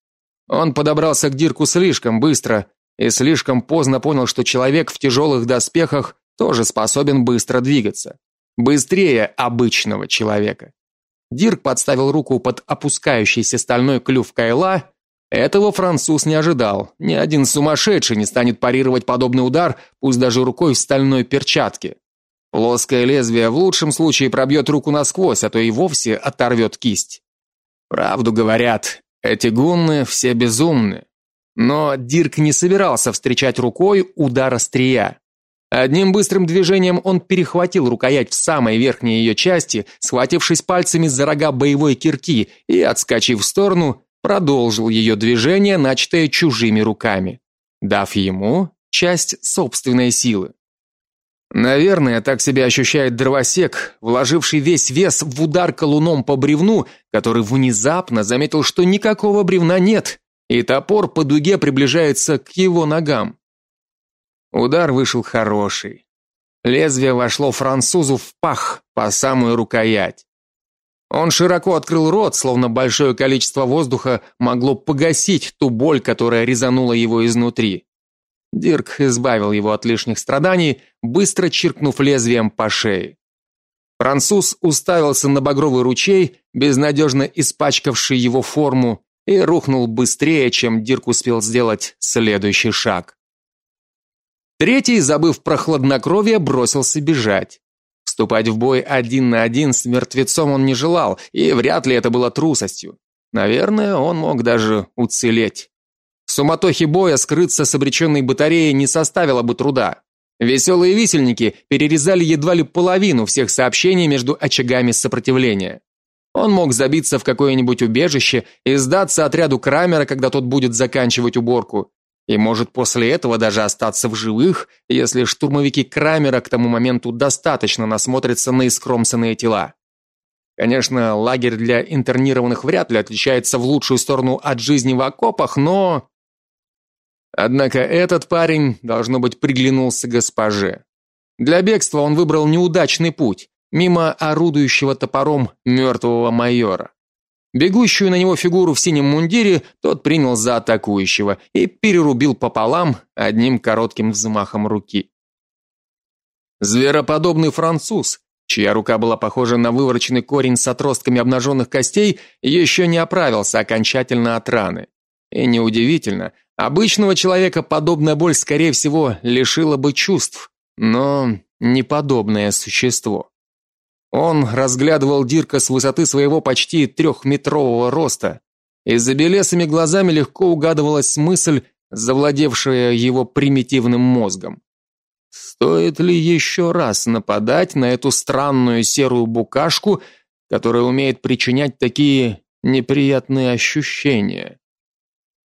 Он подобрался к Дирку слишком быстро и слишком поздно понял, что человек в тяжелых доспехах тоже способен быстро двигаться, быстрее обычного человека. Дирк подставил руку под опускающийся стальной клюв кайла. Этого француз не ожидал. Ни один сумасшедший не станет парировать подобный удар, пусть даже рукой в стальной перчатке. Плоское лезвие в лучшем случае пробьет руку насквозь, а то и вовсе оторвет кисть. Правду говорят, эти гунны все безумны. Но Дирк не собирался встречать рукой удар острия. Одним быстрым движением он перехватил рукоять в самой верхней ее части, схватившись пальцами за рога боевой кирки и, отскочив в сторону, продолжил ее движение, начатое чужими руками, дав ему часть собственной силы. Наверное, так себя ощущает дровосек, вложивший весь вес в удар колуном по бревну, который внезапно заметил, что никакого бревна нет, и топор по дуге приближается к его ногам. Удар вышел хороший. Лезвие вошло французу в пах по самую рукоять. Он широко открыл рот, словно большое количество воздуха могло погасить ту боль, которая резанула его изнутри. Дирк избавил его от лишних страданий, быстро чиркнув лезвием по шее. Француз уставился на багровый ручей, безнадежно испачкавший его форму, и рухнул быстрее, чем Дирк успел сделать следующий шаг. Третий, забыв про хладнокровие, бросился бежать. Вступать в бой один на один с мертвецом он не желал, и вряд ли это было трусостью. Наверное, он мог даже уцелеть. В суматохе боя скрыться с обреченной батареей не составило бы труда. Веселые висельники перерезали едва ли половину всех сообщений между очагами сопротивления. Он мог забиться в какое-нибудь убежище и сдаться отряду Крамера, когда тот будет заканчивать уборку, и может после этого даже остаться в живых, если штурмовики Крамера к тому моменту достаточно насмотрятся на искромсанные тела. Конечно, лагерь для интернированных вряд ли отличается в лучшую сторону от жизни в окопах, но Однако этот парень должно быть приглянулся госпоже. Для бегства он выбрал неудачный путь, мимо орудующего топором мертвого майора. Бегущую на него фигуру в синем мундире тот принял за атакующего и перерубил пополам одним коротким взмахом руки. Звероподобный француз, чья рука была похожа на вывороченный корень с отростками обнаженных костей, еще не оправился окончательно от раны. И неудивительно, обычного человека подобная боль, скорее всего, лишила бы чувств, но не подобное существо. Он разглядывал Дирка с высоты своего почти трехметрового роста, и за белесыми глазами легко угадывалась мысль, завладевшая его примитивным мозгом. Стоит ли еще раз нападать на эту странную серую букашку, которая умеет причинять такие неприятные ощущения?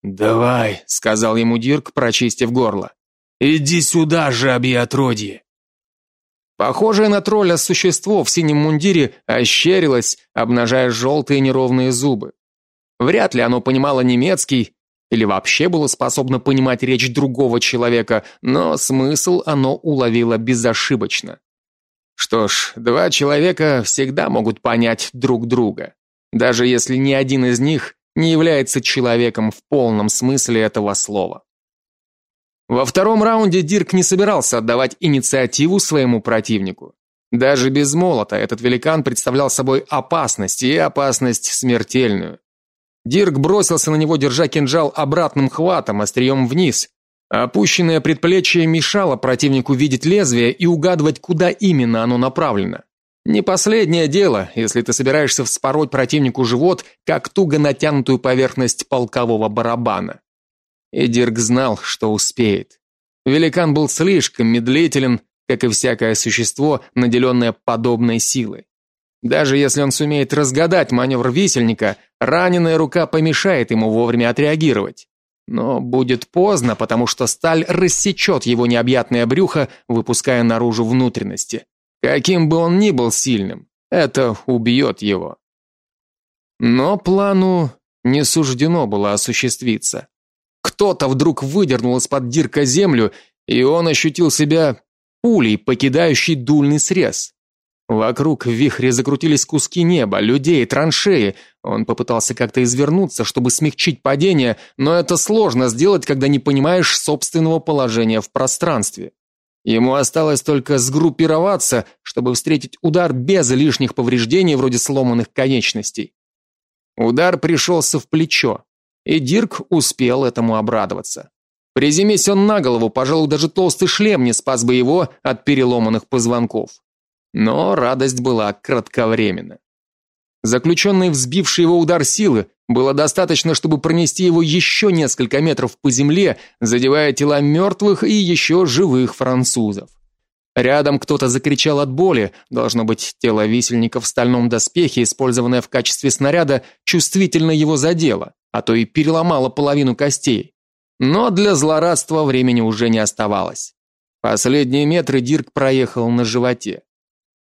"Давай", сказал ему Дирк, прочистив горло. "Иди сюда, жабье отродье". Похожее на тролля существо в синем мундире ощерилось, обнажая желтые неровные зубы. Вряд ли оно понимало немецкий или вообще было способно понимать речь другого человека, но смысл оно уловило безошибочно. Что ж, два человека всегда могут понять друг друга, даже если ни один из них не является человеком в полном смысле этого слова. Во втором раунде Дирк не собирался отдавать инициативу своему противнику. Даже без молота этот великан представлял собой опасность, и опасность смертельную. Дирк бросился на него, держа кинжал обратным хватом, острием вниз. Опущенное предплечье мешало противнику видеть лезвие и угадывать, куда именно оно направлено. Не последнее дело, если ты собираешься вспороть противнику живот, как туго натянутую поверхность полкового барабана. И Дирк знал, что успеет. Великан был слишком медлителен, как и всякое существо, наделенное подобной силой. Даже если он сумеет разгадать маневр висельника, раненая рука помешает ему вовремя отреагировать. Но будет поздно, потому что сталь рассечет его необъятное брюхо, выпуская наружу внутренности. Каким бы он ни был сильным, это убьет его. Но плану не суждено было осуществиться. Кто-то вдруг выдернул из-под Дирка землю, и он ощутил себя пулей, покидающей дульный срез. Вокруг в вихре закрутились куски неба, людей, траншеи. Он попытался как-то извернуться, чтобы смягчить падение, но это сложно сделать, когда не понимаешь собственного положения в пространстве. Ему осталось только сгруппироваться, чтобы встретить удар без лишних повреждений вроде сломанных конечностей. Удар пришелся в плечо, и Дирк успел этому обрадоваться. Приземись он на голову, пожалуй, даже толстый шлем не спас бы его от переломанных позвонков. Но радость была кратковременна. Заключенный, взбивший его удар силы, было достаточно, чтобы пронести его еще несколько метров по земле, задевая тела мертвых и еще живых французов. Рядом кто-то закричал от боли, должно быть, тело висельника в стальном доспехе, использованное в качестве снаряда, чувствительно его задело, а то и переломало половину костей. Но для злорадства времени уже не оставалось. Последние метры Дирк проехал на животе.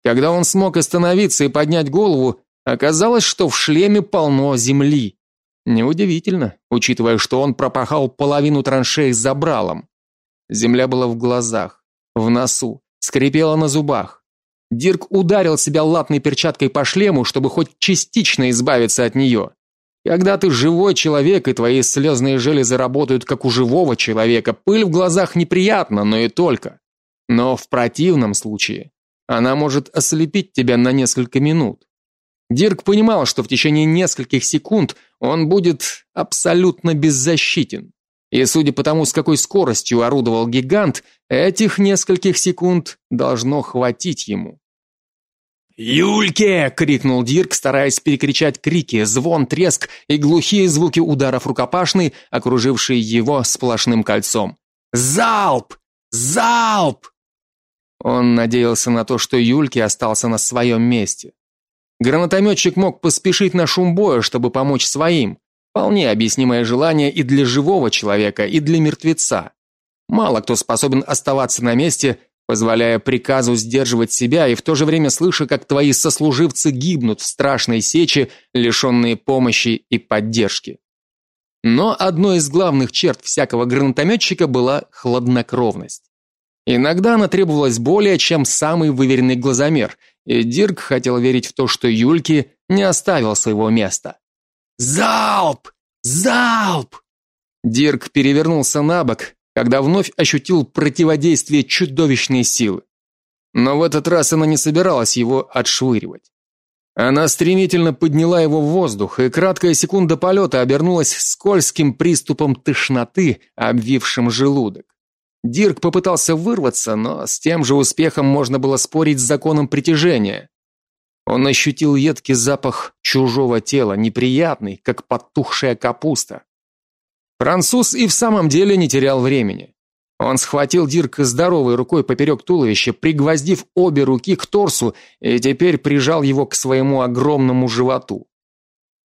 Когда он смог остановиться и поднять голову, оказалось, что в шлеме полно земли. Неудивительно, учитывая, что он пропахал половину траншеи забралом. Земля была в глазах, в носу, скрипела на зубах. Дирк ударил себя латной перчаткой по шлему, чтобы хоть частично избавиться от нее. Когда ты живой человек и твои слезные железы работают как у живого человека, пыль в глазах неприятна, но и только. Но в противном случае она может ослепить тебя на несколько минут. Дирк понимал, что в течение нескольких секунд он будет абсолютно беззащитен. И судя по тому, с какой скоростью орудовал гигант, этих нескольких секунд должно хватить ему. «Юльке!» — крикнул Дирк, стараясь перекричать крики, звон, треск и глухие звуки ударов рукопашной, окружившие его сплошным кольцом. «Залп! Залп!» Он надеялся на то, что Юльке остался на своем месте. Гранатометчик мог поспешить на шум боя, чтобы помочь своим. Вполне объяснимое желание и для живого человека, и для мертвеца. Мало кто способен оставаться на месте, позволяя приказу сдерживать себя и в то же время слыша, как твои сослуживцы гибнут в страшной сече, лишенные помощи и поддержки. Но одной из главных черт всякого гранатометчика была хладнокровность. Иногда она требовалась более, чем самый выверенный глазомер, и Дирк хотел верить в то, что Юльки не оставил своего места. Залп! Залп! Дирк перевернулся на бок, когда вновь ощутил противодействие чудовищной силы. Но в этот раз она не собиралась его отшвыривать. Она стремительно подняла его в воздух, и краткая секунда полета обернулась скользким приступом тошноты, обвившим желудок. Дирк попытался вырваться, но с тем же успехом можно было спорить с законом притяжения. Он ощутил едкий запах чужого тела, неприятный, как потухшая капуста. Француз и в самом деле не терял времени. Он схватил Дирка здоровой рукой поперек туловища, пригвоздив обе руки к торсу, и теперь прижал его к своему огромному животу.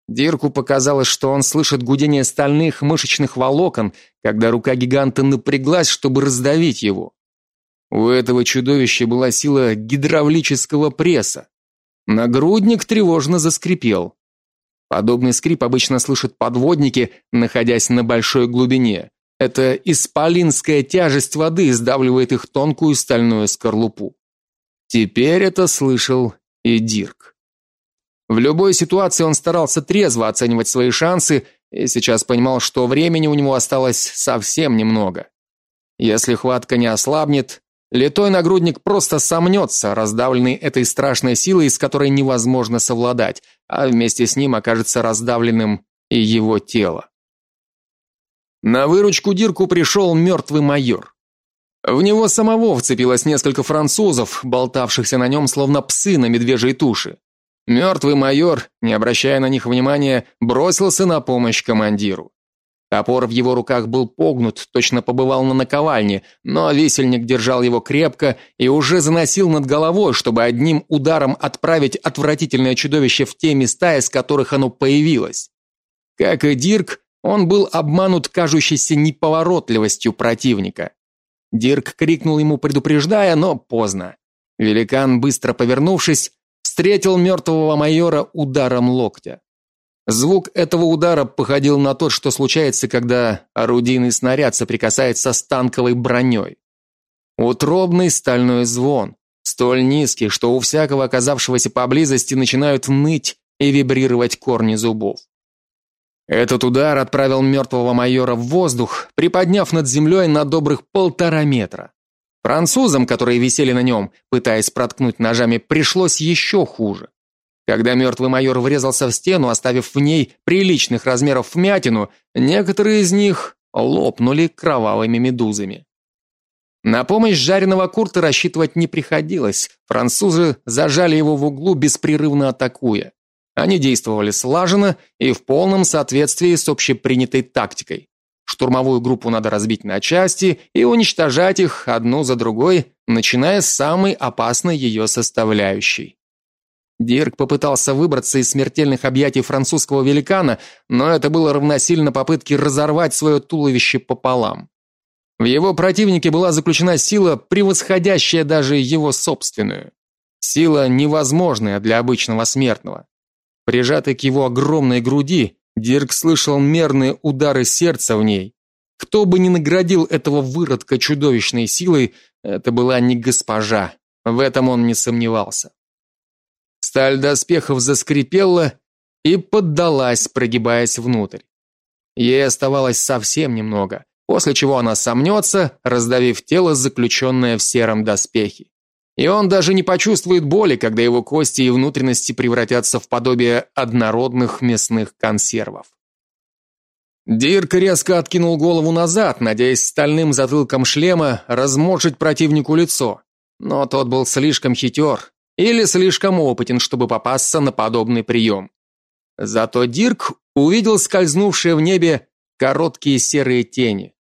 Дирку показалось, что он слышит гудение стальных мышечных волокон, когда рука гиганта напряглась, чтобы раздавить его. У этого чудовища была сила гидравлического пресса. Нагрудник тревожно заскрипел. Подобный скрип обычно слышат подводники, находясь на большой глубине. Это исполинская тяжесть воды сдавливает их тонкую стальную скорлупу. Теперь это слышал и Дирк. В любой ситуации он старался трезво оценивать свои шансы и сейчас понимал, что времени у него осталось совсем немного. Если хватка не ослабнет, литой нагрудник просто сомнется, раздавленный этой страшной силой, с которой невозможно совладать, а вместе с ним окажется раздавленным и его тело. На выручку Дирку пришел мертвый майор. В него самого вцепилось несколько французов, болтавшихся на нем словно псы на медвежьей туше. Мертвый майор, не обращая на них внимания, бросился на помощь командиру. Топор в его руках был погнут, точно побывал на наковальне, но висельник держал его крепко и уже заносил над головой, чтобы одним ударом отправить отвратительное чудовище в те места, из которых оно появилось. Как и Дирк, он был обманут кажущейся неповоротливостью противника. Дирк крикнул ему, предупреждая, но поздно. Великан, быстро повернувшись, встретил мертвого майора ударом локтя. Звук этого удара походил на тот, что случается, когда орудийный снаряд соприкасается с танковой броней. Утробный стальной звон, столь низкий, что у всякого оказавшегося поблизости начинают ныть и вибрировать корни зубов. Этот удар отправил мертвого майора в воздух, приподняв над землей на добрых полтора метра. Французам, которые висели на нем, пытаясь проткнуть ножами, пришлось еще хуже. Когда мертвый майор врезался в стену, оставив в ней приличных размеров вмятину, некоторые из них лопнули кровавыми медузами. На помощь жареного курта рассчитывать не приходилось. Французы зажали его в углу, беспрерывно атакуя. Они действовали слаженно и в полном соответствии с общепринятой тактикой. Штурмовую группу надо разбить на части и уничтожать их одну за другой, начиная с самой опасной ее составляющей. Дирк попытался выбраться из смертельных объятий французского великана, но это было равносильно попытке разорвать свое туловище пополам. В его противнике была заключена сила, превосходящая даже его собственную. Сила невозможная для обычного смертного. Прижатый к его огромной груди, Дирк слышал мерные удары сердца в ней. Кто бы ни наградил этого выродка чудовищной силой, это была не госпожа. В этом он не сомневался. Сталь доспехов заскрипела и поддалась, прогибаясь внутрь. Ей оставалось совсем немного, после чего она сомнется, раздавив тело, заключенное в сером доспехе. И он даже не почувствует боли, когда его кости и внутренности превратятся в подобие однородных мясных консервов. Дирк резко откинул голову назад, надеясь стальным затылком шлема разморщить противнику лицо. Но тот был слишком хитер, или слишком опытен, чтобы попасться на подобный прием. Зато Дирк увидел скользнувшие в небе короткие серые тени.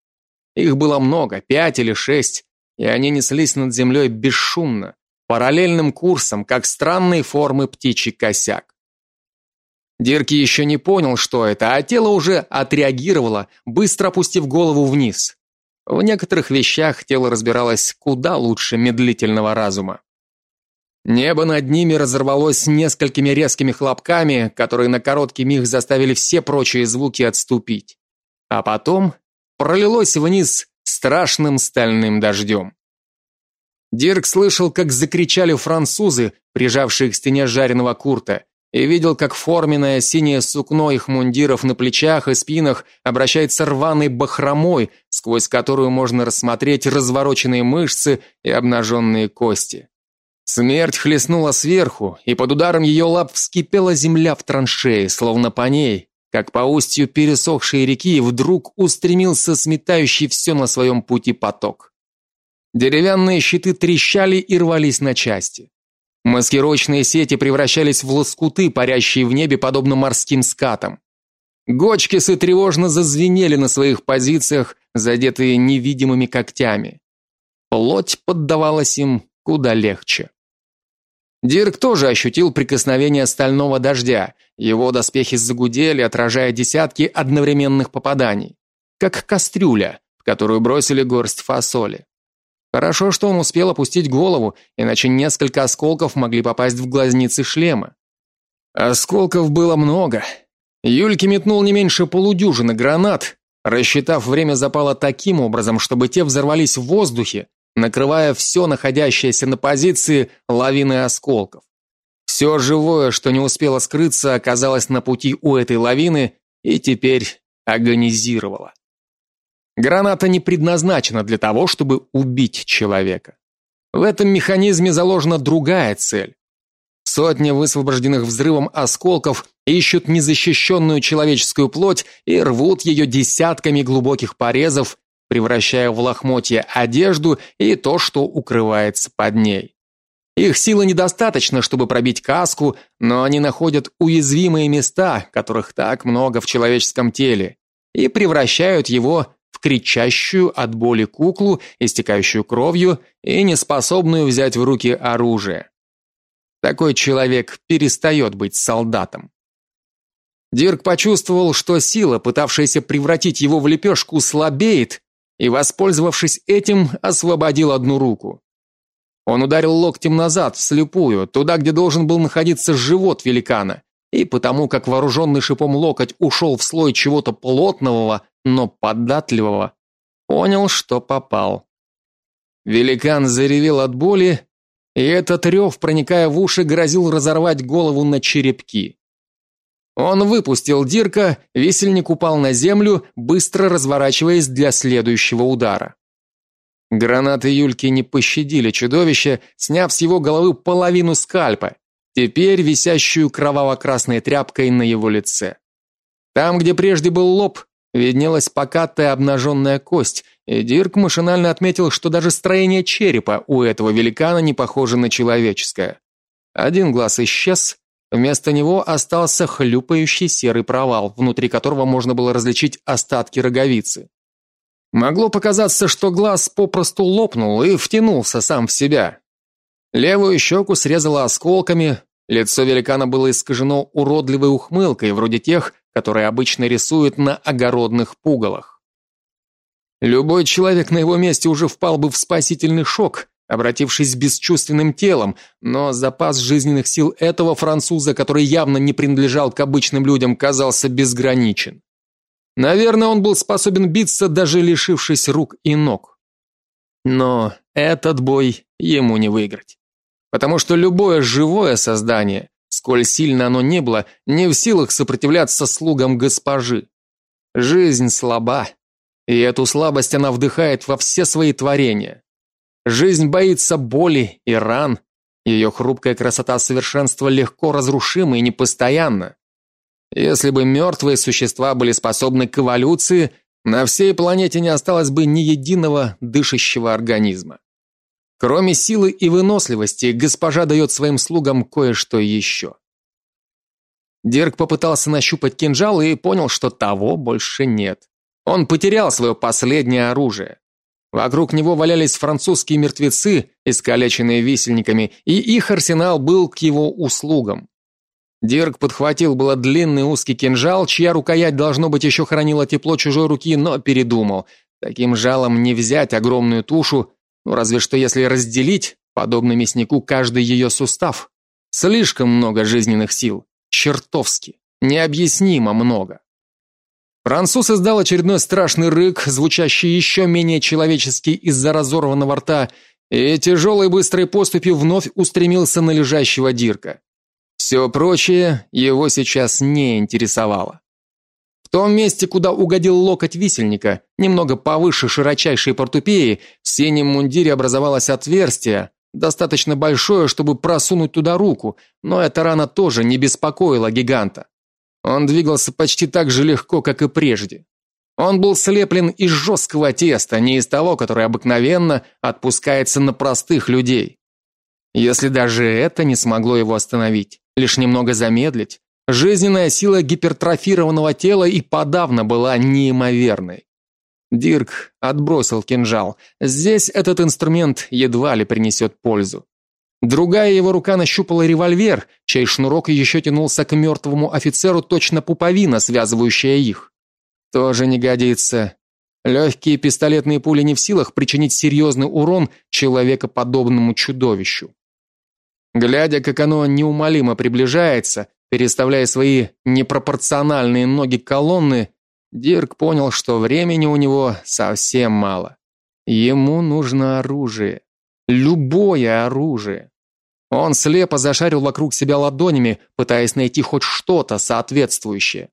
Их было много, пять или шесть, и они неслись над землей бесшумно, параллельным курсом, как странные формы птичий косяк. Дирки еще не понял, что это, а тело уже отреагировало, быстро опустив голову вниз. В некоторых вещах тело разбиралось куда лучше медлительного разума. Небо над ними разорвалось несколькими резкими хлопками, которые на короткий миг заставили все прочие звуки отступить. А потом пролилось вниз страшным стальным дождем. Дирк слышал, как закричали французы, прижавшие к стене жареного курта, и видел, как форменное синее сукно их мундиров на плечах и спинах обращается рваной бахромой, сквозь которую можно рассмотреть развороченные мышцы и обнаженные кости. Смерть хлестнула сверху, и под ударом ее лап вскипела земля в траншее, словно по ней, как по устью пересохшей реки, вдруг устремился сметающий все на своем пути поток. Деревянные щиты трещали и рвались на части. Маскировочные сети превращались в лоскуты, парящие в небе подобно морским скатам. Гочкисы тревожно зазвенели на своих позициях, задетые невидимыми когтями. Плоть поддавалась им куда легче. Дирк тоже ощутил прикосновение стального дождя. Его доспехи загудели, отражая десятки одновременных попаданий, как кастрюля, в которую бросили горсть фасоли. Хорошо, что он успел опустить голову, иначе несколько осколков могли попасть в глазницы шлема. Осколков было много. Юльки метнул не меньше полудюжины гранат, рассчитав время запала таким образом, чтобы те взорвались в воздухе, накрывая все находящееся на позиции лавиной осколков. Все живое, что не успело скрыться, оказалось на пути у этой лавины и теперь агонизировало. Граната не предназначена для того, чтобы убить человека. В этом механизме заложена другая цель. Сотни высвобожденных взрывом осколков ищут незащищенную человеческую плоть и рвут ее десятками глубоких порезов превращая в лохмотья одежду и то, что укрывается под ней. Их силы недостаточно, чтобы пробить каску, но они находят уязвимые места, которых так много в человеческом теле. и превращают его в кричащую от боли куклу, истекающую кровью и неспособную взять в руки оружие. Такой человек перестает быть солдатом. Дирк почувствовал, что сила, пытавшаяся превратить его в лепешку, слабеет, и, воспользовавшись этим, освободил одну руку. Он ударил локтем назад, вслепую, туда, где должен был находиться живот великана, и потому как вооруженный шипом локоть ушел в слой чего-то плотного, но податливого, понял, что попал. Великан заревел от боли, и этот рев, проникая в уши, грозил разорвать голову на черепки. Он выпустил Дирка, висельник упал на землю, быстро разворачиваясь для следующего удара. Гранаты Юльки не пощадили чудовище, сняв с его головы половину скальпа, теперь висящую кроваво-красной тряпкой на его лице. Там, где прежде был лоб, виднелась покатая обнаженная кость, и Дирк машинально отметил, что даже строение черепа у этого великана не похоже на человеческое. Один глаз исчез, вместо него остался хлюпающий серый провал, внутри которого можно было различить остатки роговицы. Могло показаться, что глаз попросту лопнул и втянулся сам в себя. Левую щеку срезало осколками, лицо великана было искажено уродливой ухмылкой, вроде тех, которые обычно рисуют на огородных пугалах. Любой человек на его месте уже впал бы в спасительный шок, обратившись бесчувственным телом, но запас жизненных сил этого француза, который явно не принадлежал к обычным людям, казался безграничен. Наверное, он был способен биться, даже лишившись рук и ног. Но этот бой ему не выиграть. Потому что любое живое создание, сколь сильно оно ни было, не в силах сопротивляться слугам госпожи. Жизнь слаба, и эту слабость она вдыхает во все свои творения. Жизнь боится боли и ран, ее хрупкая красота совершенства легко разрушима и непостоянна. Если бы мертвые существа были способны к эволюции, на всей планете не осталось бы ни единого дышащего организма. Кроме силы и выносливости, госпожа дает своим слугам кое-что еще. Дирк попытался нащупать кинжал и понял, что того больше нет. Он потерял свое последнее оружие. Вокруг него валялись французские мертвецы, искалеченные висельниками, и их арсенал был к его услугам. Дирк подхватил было длинный узкий кинжал, чья рукоять должно быть еще хранила тепло чужой руки, но передумал. Таким жалом не взять огромную тушу, ну разве что если разделить, подобно мяснику, каждый ее сустав. Слишком много жизненных сил, чертовски, необъяснимо много. Француз издал очередной страшный рык, звучащий еще менее человечески из-за разорванного рта, и тяжелой быстрой поступью вновь устремился на лежащего Дирка. Все прочее его сейчас не интересовало. В том месте, куда угодил локоть висельника, немного повыше широчайшей портупеи, в синем мундире образовалось отверстие, достаточно большое, чтобы просунуть туда руку, но эта рана тоже не беспокоила гиганта. Он двигался почти так же легко, как и прежде. Он был слеплен из жесткого теста, не из того, которое обыкновенно отпускается на простых людей. Если даже это не смогло его остановить, лишь немного замедлить, жизненная сила гипертрофированного тела и подавно была неимоверной. Дирк отбросил кинжал. Здесь этот инструмент едва ли принесет пользу. Другая его рука нащупала револьвер, чей шнурок еще тянулся к мертвому офицеру, точно пуповина, связывающая их. Тоже не годится. Легкие пистолетные пули не в силах причинить серьезный урон человекоподобному чудовищу. Глядя, как оно неумолимо приближается, переставляя свои непропорциональные ноги колонны, Дирк понял, что времени у него совсем мало. Ему нужно оружие. Любое оружие. Он слепо зашарил вокруг себя ладонями, пытаясь найти хоть что-то соответствующее.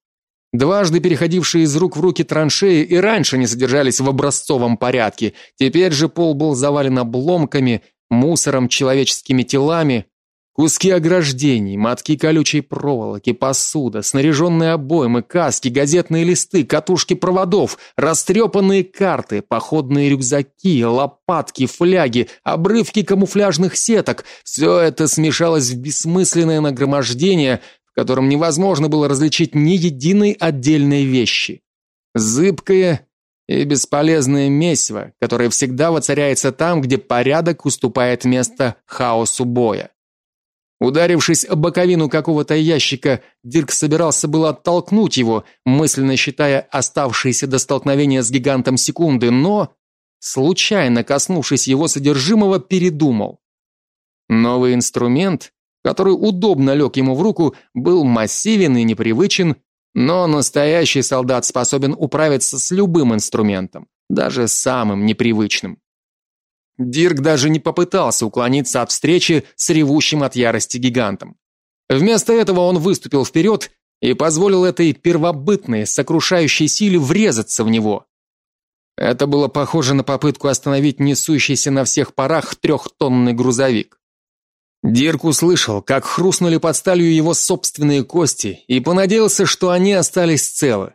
Дважды переходившие из рук в руки траншеи и раньше не содержались в образцовом порядке. Теперь же пол был завален обломками, мусором, человеческими телами, Куски ограждений, мотки колючей проволоки, посуда, снаряженные обоймы, каски, газетные листы, катушки проводов, растрепанные карты, походные рюкзаки, лопатки, фляги, обрывки камуфляжных сеток все это смешалось в бессмысленное нагромождение, в котором невозможно было различить ни единой отдельной вещи. Зыбкое и бесполезное месиво, которое всегда воцаряется там, где порядок уступает место хаосу боя. Ударившись об боковину какого-то ящика, Дирк собирался было оттолкнуть его, мысленно считая оставшиеся до столкновения с гигантом секунды, но случайно коснувшись его содержимого, передумал. Новый инструмент, который удобно лег ему в руку, был массивен и непривычен, но настоящий солдат способен управиться с любым инструментом, даже самым непривычным. Дирк даже не попытался уклониться от встречи с ревущим от ярости гигантом. Вместо этого он выступил вперед и позволил этой первобытной, сокрушающей силе врезаться в него. Это было похоже на попытку остановить несущийся на всех парах трехтонный грузовик. Дирк услышал, как хрустнули под сталью его собственные кости, и понадеялся, что они остались целы.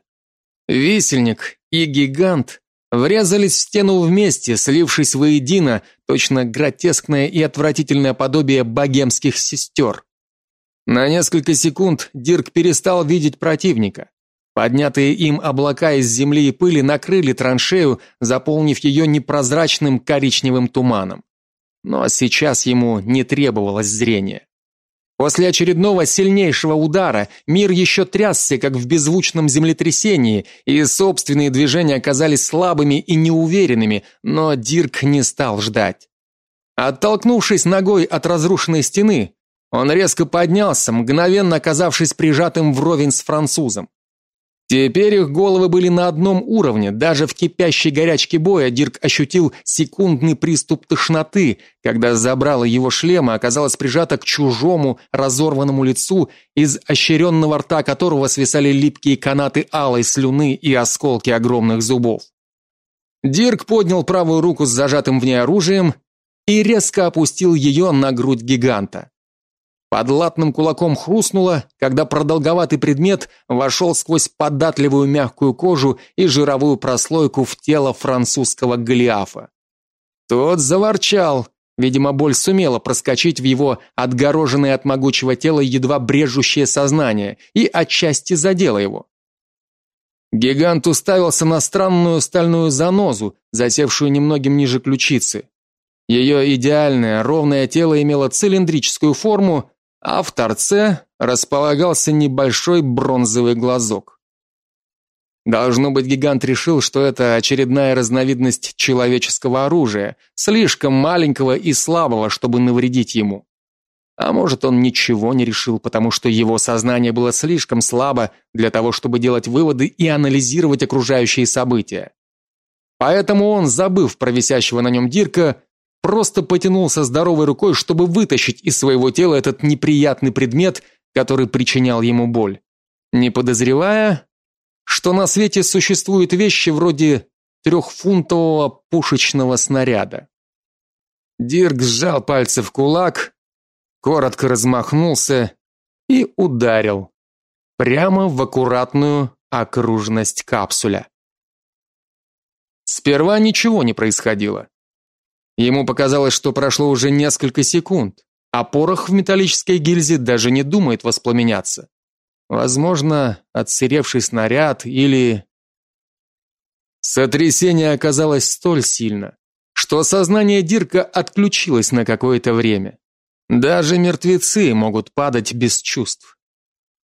Висельник и гигант врезались в стену вместе, слившись воедино, точно гротескное и отвратительное подобие богемских сестер. На несколько секунд Дирк перестал видеть противника. Поднятые им облака из земли и пыли накрыли траншею, заполнив ее непрозрачным коричневым туманом но сейчас ему не требовалось зрения. После очередного сильнейшего удара мир еще трясся, как в беззвучном землетрясении, и собственные движения оказались слабыми и неуверенными, но Дирк не стал ждать. Оттолкнувшись ногой от разрушенной стены, он резко поднялся, мгновенно оказавшись прижатым вровень с французом. Теперь их головы были на одном уровне. Даже в кипящей горячке боя Дирк ощутил секундный приступ тошноты, когда забрало его шлема оказалось прижато к чужому разорванному лицу, из ощеренного рта которого свисали липкие канаты алой слюны и осколки огромных зубов. Дирк поднял правую руку с зажатым в ней оружием и резко опустил ее на грудь гиганта. Под латным кулаком хрустнуло, когда продолговатый предмет вошел сквозь податливую мягкую кожу и жировую прослойку в тело французского Голиафа. Тот заворчал, видимо, боль сумела проскочить в его отгороженное от могучего тела едва брежущее сознание и отчасти задела его. Гигант уставился на странную стальную занозу, засевшую немногим ниже ключицы. Ее идеальное ровное тело имело цилиндрическую форму, а в торце располагался небольшой бронзовый глазок. Должно быть, гигант решил, что это очередная разновидность человеческого оружия, слишком маленького и слабого, чтобы навредить ему. А может, он ничего не решил, потому что его сознание было слишком слабо для того, чтобы делать выводы и анализировать окружающие события. Поэтому он, забыв про висящего на нем Дирка, просто потянулся здоровой рукой, чтобы вытащить из своего тела этот неприятный предмет, который причинял ему боль, не подозревая, что на свете существуют вещи вроде трехфунтового пушечного снаряда. Дирк сжал пальцы в кулак, коротко размахнулся и ударил прямо в аккуратную окружность капсуля. Сперва ничего не происходило. Ему показалось, что прошло уже несколько секунд, а порох в металлической гильзе даже не думает воспламеняться. Возможно, отсыревший снаряд или Сотрясение оказалось столь сильно, что сознание Дирка отключилось на какое-то время. Даже мертвецы могут падать без чувств.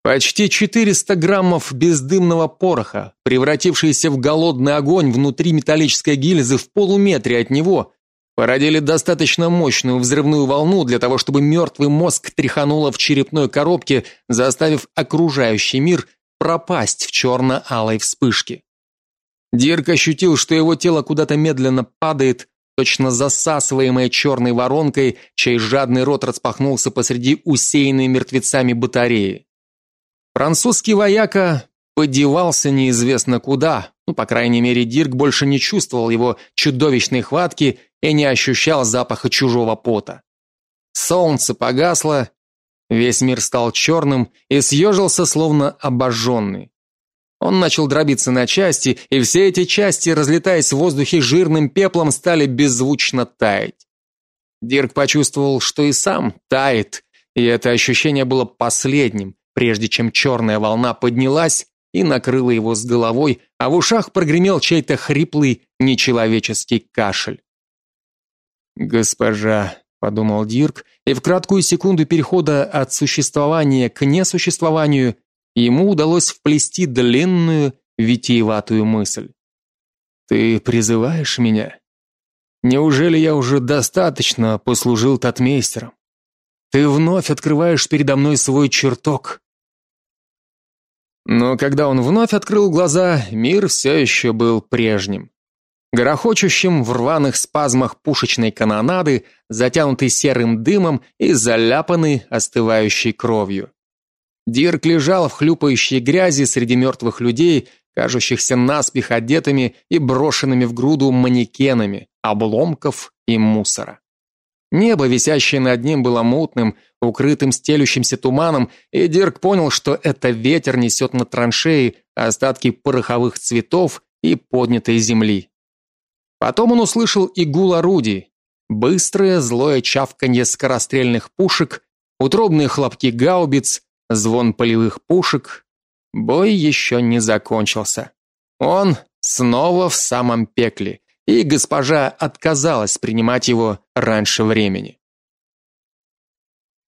Почти 400 граммов бездымного пороха, превратившиеся в голодный огонь внутри металлической гильзы в полуметре от него, породили достаточно мощную взрывную волну для того, чтобы мертвый мозг тряхануло в черепной коробке, заставив окружающий мир пропасть в черно-алой вспышке. Дирк ощутил, что его тело куда-то медленно падает, точно засасываемое черной воронкой, чей жадный рот распахнулся посреди усеянной мертвецами батареи. Французский вояка подевался неизвестно куда. Ну, по крайней мере, Дирк больше не чувствовал его чудовищной хватки и не ощущал запаха чужого пота. Солнце погасло, весь мир стал черным и съежился, словно обожженный. Он начал дробиться на части, и все эти части, разлетаясь в воздухе жирным пеплом, стали беззвучно таять. Дирк почувствовал, что и сам тает, и это ощущение было последним, прежде чем черная волна поднялась и накрыла его с головой, а в ушах прогремел чей-то хриплый, нечеловеческий кашель. Госпожа, подумал Дирк, и в краткую секунду перехода от существования к несуществованию ему удалось вплести длинную, витиеватую мысль. Ты призываешь меня? Неужели я уже достаточно послужил татмейстером? Ты вновь открываешь передо мной свой чертог. Но когда он вновь открыл глаза, мир все еще был прежним. Грохочущим в рваных спазмах пушечной канонады, затянутый серым дымом и заляпанный остывающей кровью. Дирк лежал в хлюпающей грязи среди мертвых людей, кажущихся наспех одетыми и брошенными в груду манекенами, обломков и мусора. Небо, висящее над ним, было мутным, укрытым стелющимся туманом, и Дирк понял, что это ветер несет на траншеи остатки пороховых цветов и поднятой земли. Потом он услышал и орудий, быстрое злое чавканье скорострельных пушек, утробные хлопки гаубиц, звон полевых пушек. Бой еще не закончился. Он снова в самом пекле и госпожа отказалась принимать его раньше времени.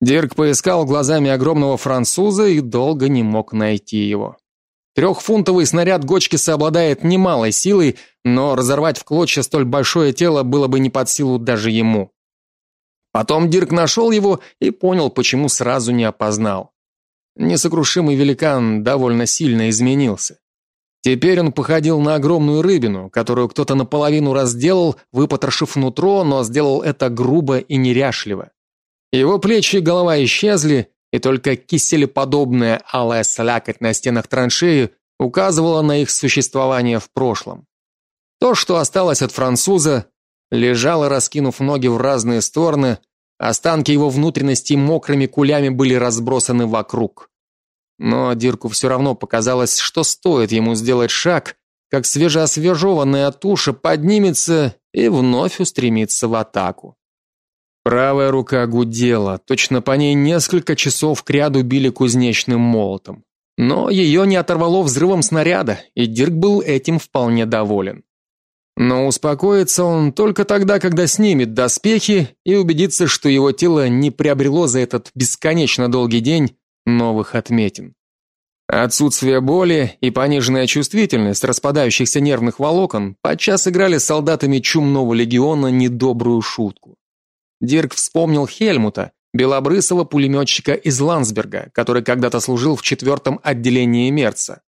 Дирк поискал глазами огромного француза и долго не мог найти его. Трехфунтовый снаряд Гочкиса обладает немалой силой, но разорвать в клочья столь большое тело было бы не под силу даже ему. Потом Дирк нашел его и понял, почему сразу не опознал. Несокрушимый великан довольно сильно изменился. Теперь он походил на огромную рыбину, которую кто-то наполовину разделал, выпотрошив нутро, но сделал это грубо и неряшливо. Его плечи и голова исчезли, и только киселеподобная алая слякоть на стенах траншеи указывала на их существование в прошлом. То, что осталось от француза, лежало, раскинув ноги в разные стороны, останки его внутренностей мокрыми кулями были разбросаны вокруг. Но Дирку все равно показалось, что стоит ему сделать шаг, как свежеосвежеванная туша поднимется и вновь устремится в атаку. Правая рука гудела, точно по ней несколько часов кряду били кузнечным молотом. Но ее не оторвало взрывом снаряда, и Дирк был этим вполне доволен. Но успокоится он только тогда, когда снимет доспехи и убедится, что его тело не приобрело за этот бесконечно долгий день новых отметин. Отсутствие боли и пониженная чувствительность распадающихся нервных волокон подчас играли с солдатами чумного легиона недобрую шутку. Дирк вспомнил Хельмута, белобрысого пулеметчика из Ландсберга, который когда-то служил в четвертом отделении Мерца.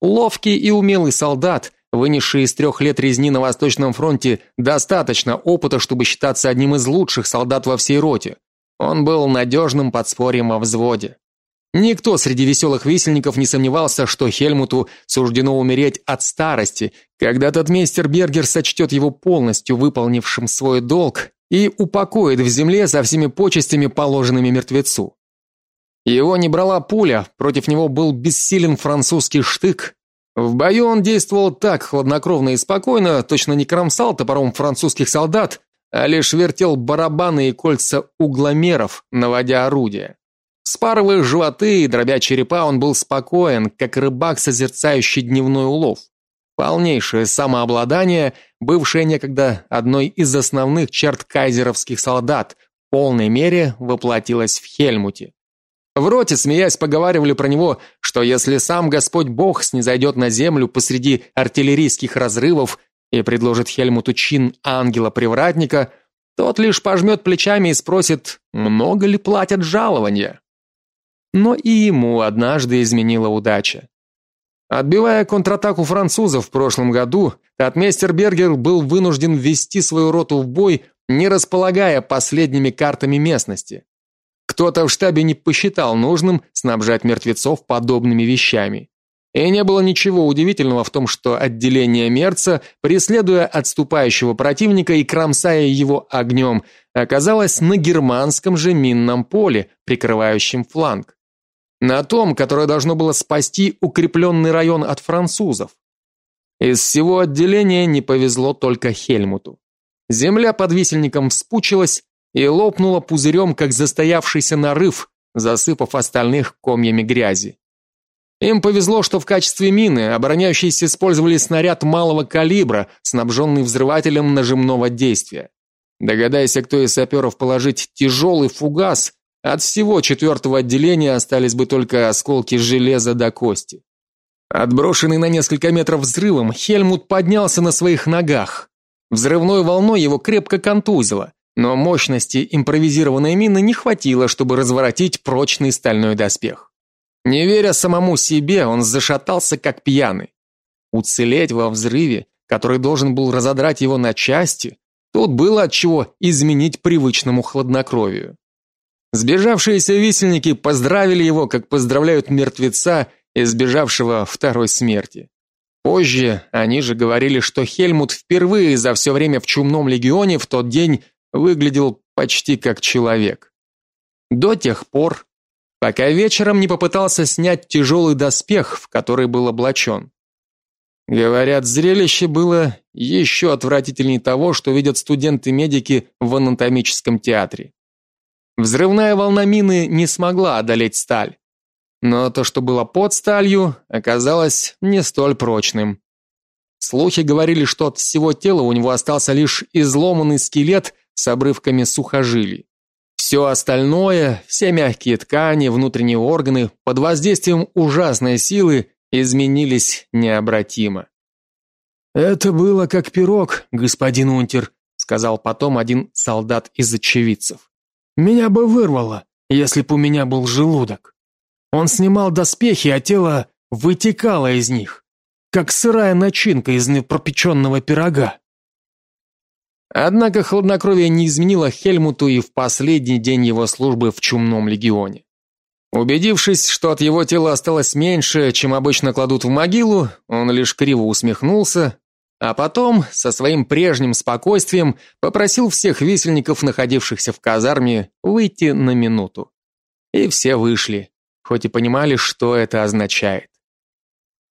Ловкий и умелый солдат, вынесший из трех лет резни на Восточном фронте достаточно опыта, чтобы считаться одним из лучших солдат во всей роте. Он был надежным подспорьем во взводе. Никто среди веселых висельников не сомневался, что Хельмуту суждено умереть от старости, когда тот мейстер Бергер сочтет его полностью выполнившим свой долг и упокоит в земле со всеми почестями, положенными мертвецу. Его не брала пуля, против него был бессилен французский штык. В бою он действовал так хладнокровно и спокойно, точно не кромсал топором французских солдат, а лишь вертел барабаны и кольца угломеров, наводя орудия. Спарывая животы и дробя черепа, он был спокоен, как рыбак, созерцающий дневной улов. Полнейшее самообладание, бывшее некогда одной из основных черт кайзеровских солдат, в полной мере воплотилось в Хельмуте. В роте, смеясь, поговаривали про него, что если сам Господь Бог снизойдет на землю посреди артиллерийских разрывов и предложит Хельмуту чин ангела-привратника, тот лишь пожмет плечами и спросит, много ли платят жалования. Но и ему однажды изменила удача. Отбивая контратаку французов в прошлом году, Татмейстер Бергер был вынужден ввести свою роту в бой, не располагая последними картами местности. Кто-то в штабе не посчитал нужным снабжать мертвецов подобными вещами. И не было ничего удивительного в том, что отделение Мерца, преследуя отступающего противника и кромсая его огнем, оказалось на германском же минном поле, прикрывающем фланг на том, которое должно было спасти укрепленный район от французов. Из всего отделения не повезло только Хельмуту. Земля под висельником вспучилась и лопнула пузырем, как застоявшийся нарыв, засыпав остальных комьями грязи. Им повезло, что в качестве мины обороняющиеся использовали снаряд малого калибра, снабженный взрывателем нажимного действия. Догадайся, кто из саперов положить тяжелый фугас, от всего четвертого отделения остались бы только осколки железа до кости. Отброшенный на несколько метров взрывом, Хельмут поднялся на своих ногах. Взрывной волной его крепко контузило, но мощности импровизированной мины не хватило, чтобы разворотить прочный стальной доспех. Не веря самому себе, он зашатался как пьяный. Уцелеть во взрыве, который должен был разодрать его на части, тут было от чего изменить привычному хладнокровию. Сбежавшиеся висельники поздравили его, как поздравляют мертвеца, избежавшего второй смерти. Позже они же говорили, что Хельмут впервые за все время в чумном легионе в тот день выглядел почти как человек. До тех пор, пока вечером не попытался снять тяжелый доспех, в который был облачен. Говорят, зрелище было еще отвратительнее того, что видят студенты-медики в анатомическом театре. Взрывная волна мины не смогла одолеть сталь. Но то, что было под сталью, оказалось не столь прочным. Слухи говорили, что от всего тела у него остался лишь изломанный скелет с обрывками сухожилий. Все остальное, все мягкие ткани, внутренние органы под воздействием ужасной силы изменились необратимо. Это было как пирог, господин Унтер, сказал потом один солдат из очевидцев. Меня бы вырвало, если бы у меня был желудок. Он снимал доспехи, а тело вытекало из них, как сырая начинка из непропеченного пирога. Однако хладнокровие не изменило Хельмуту и в последний день его службы в чумном легионе. Убедившись, что от его тела осталось меньше, чем обычно кладут в могилу, он лишь криво усмехнулся, а потом со своим прежним спокойствием попросил всех висельников, находившихся в казарме, выйти на минуту. И все вышли, хоть и понимали, что это означает.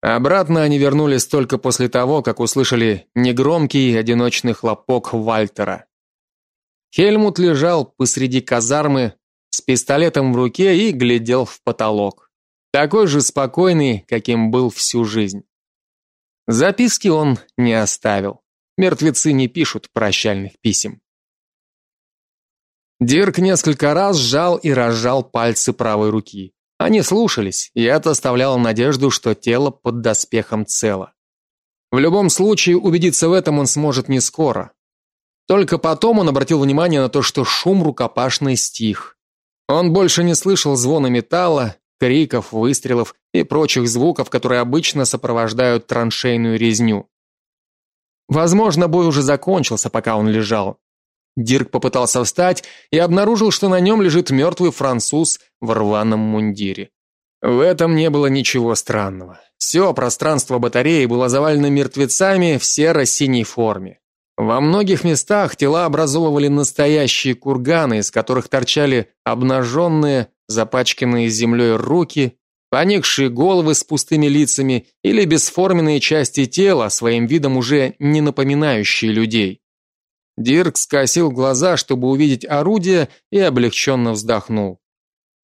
Обратно они вернулись только после того, как услышали негромкий одиночный хлопок Вальтера. Хельмут лежал посреди казармы с пистолетом в руке и глядел в потолок. Такой же спокойный, каким был всю жизнь. Записки он не оставил. Мертвецы не пишут прощальных писем. Дирк несколько раз сжал и разжал пальцы правой руки. Они слушались, и это оставляло надежду, что тело под доспехом цело. В любом случае, убедиться в этом он сможет не скоро. Только потом он обратил внимание на то, что шум рукопашной стих. Он больше не слышал звона металла, криков, выстрелов и прочих звуков, которые обычно сопровождают траншейную резню. Возможно, бой уже закончился, пока он лежал. Дирк попытался встать и обнаружил, что на нем лежит мертвый француз в рваном мундире. В этом не было ничего странного. Все пространство батареи было завалено мертвецами в серо-синей форме. Во многих местах тела образовывали настоящие курганы, из которых торчали обнаженные, запачканные землей руки, поникшие головы с пустыми лицами или бесформенные части тела, своим видом уже не напоминающие людей. Дирк скосил глаза, чтобы увидеть орудие, и облегченно вздохнул.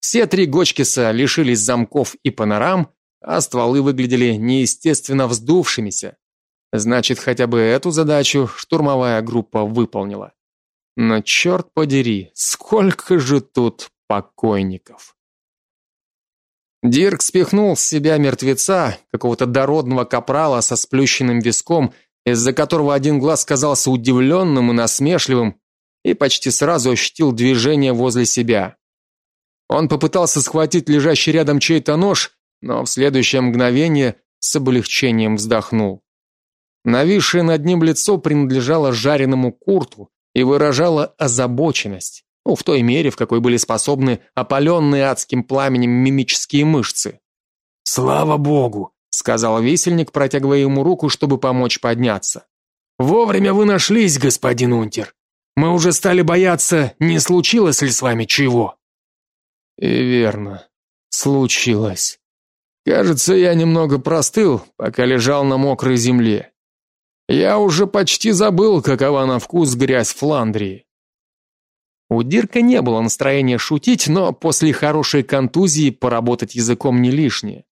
Все три Гочкиса лишились замков и панорам, а стволы выглядели неестественно вздувшимися. Значит, хотя бы эту задачу штурмовая группа выполнила. Но черт подери, сколько же тут покойников. Дирк спихнул с себя мертвеца, какого-то дородного капрала со сплющенным виском из-за которого один глаз казался удивленным и насмешливым, и почти сразу ощутил движение возле себя. Он попытался схватить лежащий рядом чей-то нож, но в следующее мгновение с облегчением вздохнул. Нависшее над ним лицо принадлежало жареному Курту и выражало озабоченность, ну, в той мере, в какой были способны опаленные адским пламенем мимические мышцы. «Слава богу!» сказал висельник, протягивая ему руку, чтобы помочь подняться. Вовремя вы нашлись, господин Унтер. Мы уже стали бояться, не случилось ли с вами чего. И верно, случилось. Кажется, я немного простыл, пока лежал на мокрой земле. Я уже почти забыл, какова на вкус грязь Фландрии. У Дирка не было настроения шутить, но после хорошей контузии поработать языком не лишнее.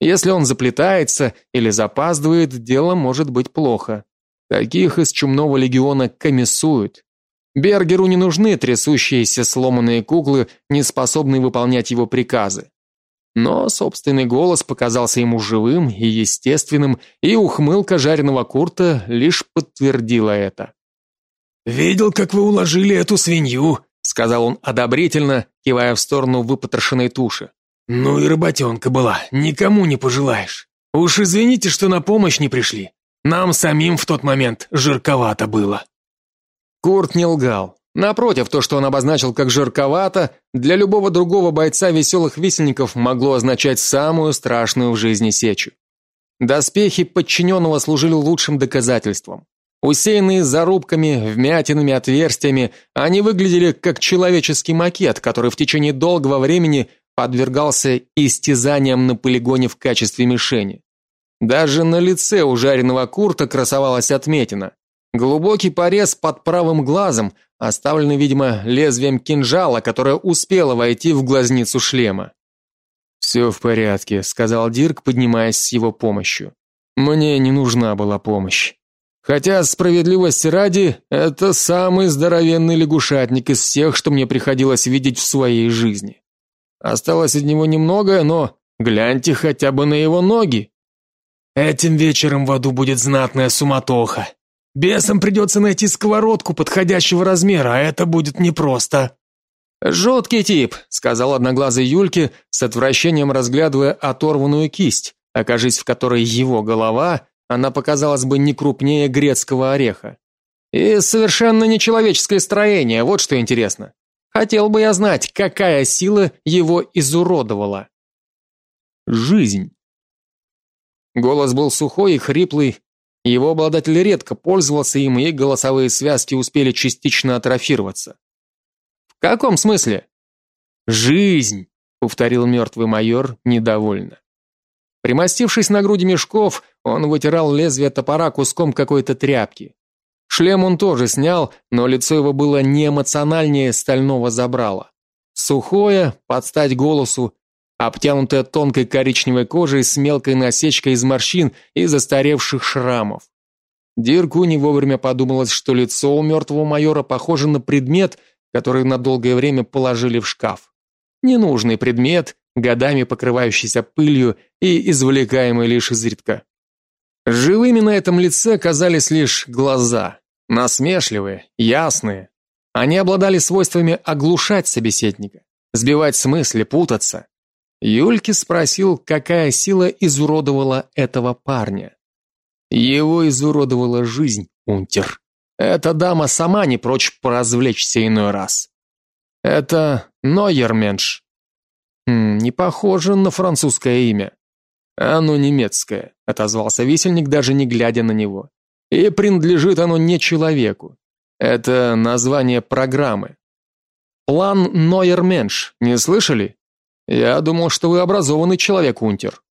Если он заплетается или запаздывает, дело может быть плохо. Таких из чумного легиона комиссуют. Бергеру не нужны трясущиеся сломанные куклы, не способные выполнять его приказы. Но собственный голос показался ему живым и естественным, и ухмылка жареного Курта лишь подтвердила это. Видел, как вы уложили эту свинью, сказал он одобрительно, кивая в сторону выпотрошенной туши. Ну и работенка была, никому не пожелаешь. Уж извините, что на помощь не пришли. Нам самим в тот момент жирковато было. Курт не лгал. Напротив, то, что он обозначил как жирковато, для любого другого бойца веселых висельников могло означать самую страшную в жизни сечу. Доспехи подчиненного служили лучшим доказательством. Усеянные зарубками, вмятинами, отверстиями, они выглядели как человеческий макет, который в течение долгого времени подвергался истязаниям на полигоне в качестве мишени. Даже на лице у жареного Курта красовалась отметина. Глубокий порез под правым глазом, оставленный, видимо, лезвием кинжала, которое успело войти в глазницу шлема. «Все в порядке», сказал Дирк, поднимаясь с его помощью. Мне не нужна была помощь. Хотя справедливости ради, это самый здоровенный лягушатник из всех, что мне приходилось видеть в своей жизни. Осталось от него немного, но гляньте хотя бы на его ноги. Этим вечером в аду будет знатная суматоха. Бесам придется найти сковородку подходящего размера, а это будет непросто. «Жуткий тип, сказал одноглазый Юльке, с отвращением разглядывая оторванную кисть, окажись в которой его голова, она показалась бы не крупнее грецкого ореха. И совершенно нечеловеческое строение, вот что интересно. Хотел бы я знать, какая сила его изуродовала. Жизнь. Голос был сухой и хриплый. Его обладатель редко пользовался им, и голосовые связки успели частично атрофироваться. В каком смысле? Жизнь, повторил мертвый майор недовольно. Примостившись на груди мешков, он вытирал лезвие топора куском какой-то тряпки. Шлем он тоже снял, но лицо его было не эмоциональнее стального забрала. Сухое, под стать голосу, обтянутая тонкой коричневой кожей с мелкой насечкой из морщин и застаревших шрамов. Дирку не вовремя подумалось, что лицо у мертвого майора похоже на предмет, который на долгое время положили в шкаф. Ненужный предмет, годами покрывающийся пылью и извлекаемый лишь изредка. Живыми на этом лице казались лишь глаза, насмешливые, ясные. Они обладали свойствами оглушать собеседника, сбивать с мысли, путаться. Юльки спросил, какая сила изуродовала этого парня. Его изуродовала жизнь, унтер. Эта дама сама не прочь поразвлечься иной раз. Это Нойерменш. Хм, не похоже на французское имя. Оно немецкое, отозвался висельник, даже не глядя на него. И принадлежит оно не человеку. Это название программы. План Нойерменш. Не слышали? Я думал, что вы образованный человек, Унтер.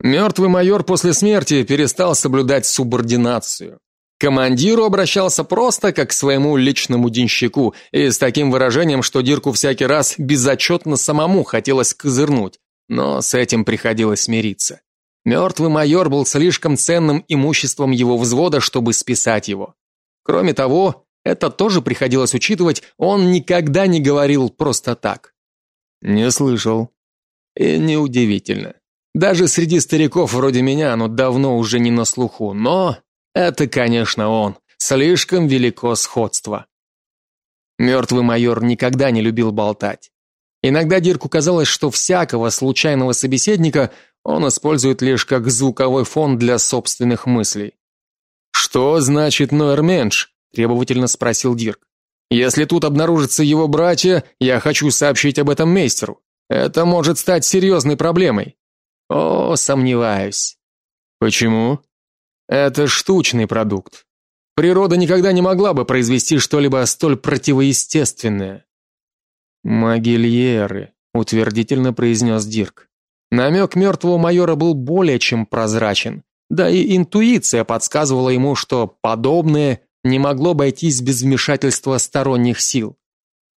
Мертвый майор после смерти перестал соблюдать субординацию. Командиру обращался просто как к своему личному денщику, и с таким выражением, что Дирку всякий раз безотчетно самому хотелось козырнуть, но с этим приходилось смириться. Мертвый майор был слишком ценным имуществом его взвода, чтобы списать его. Кроме того, это тоже приходилось учитывать, он никогда не говорил просто так. Не слышал. И неудивительно. Даже среди стариков вроде меня оно давно уже не на слуху, но это, конечно, он. Слишком велико сходство. Мертвый майор никогда не любил болтать. Иногда Дирку казалось, что всякого случайного собеседника он использует лишь как звуковой фон для собственных мыслей. Что значит Нойерменш? требовательно спросил Дирк. Если тут обнаружатся его братья, я хочу сообщить об этом мейстеру. Это может стать серьезной проблемой. О, сомневаюсь. Почему? Это штучный продукт. Природа никогда не могла бы произвести что-либо столь противоестественное. Магильеры, утвердительно произнес Дирк. Намек мертвого майора был более чем прозрачен. Да и интуиция подсказывала ему, что подобное не могло обойтись без вмешательства сторонних сил.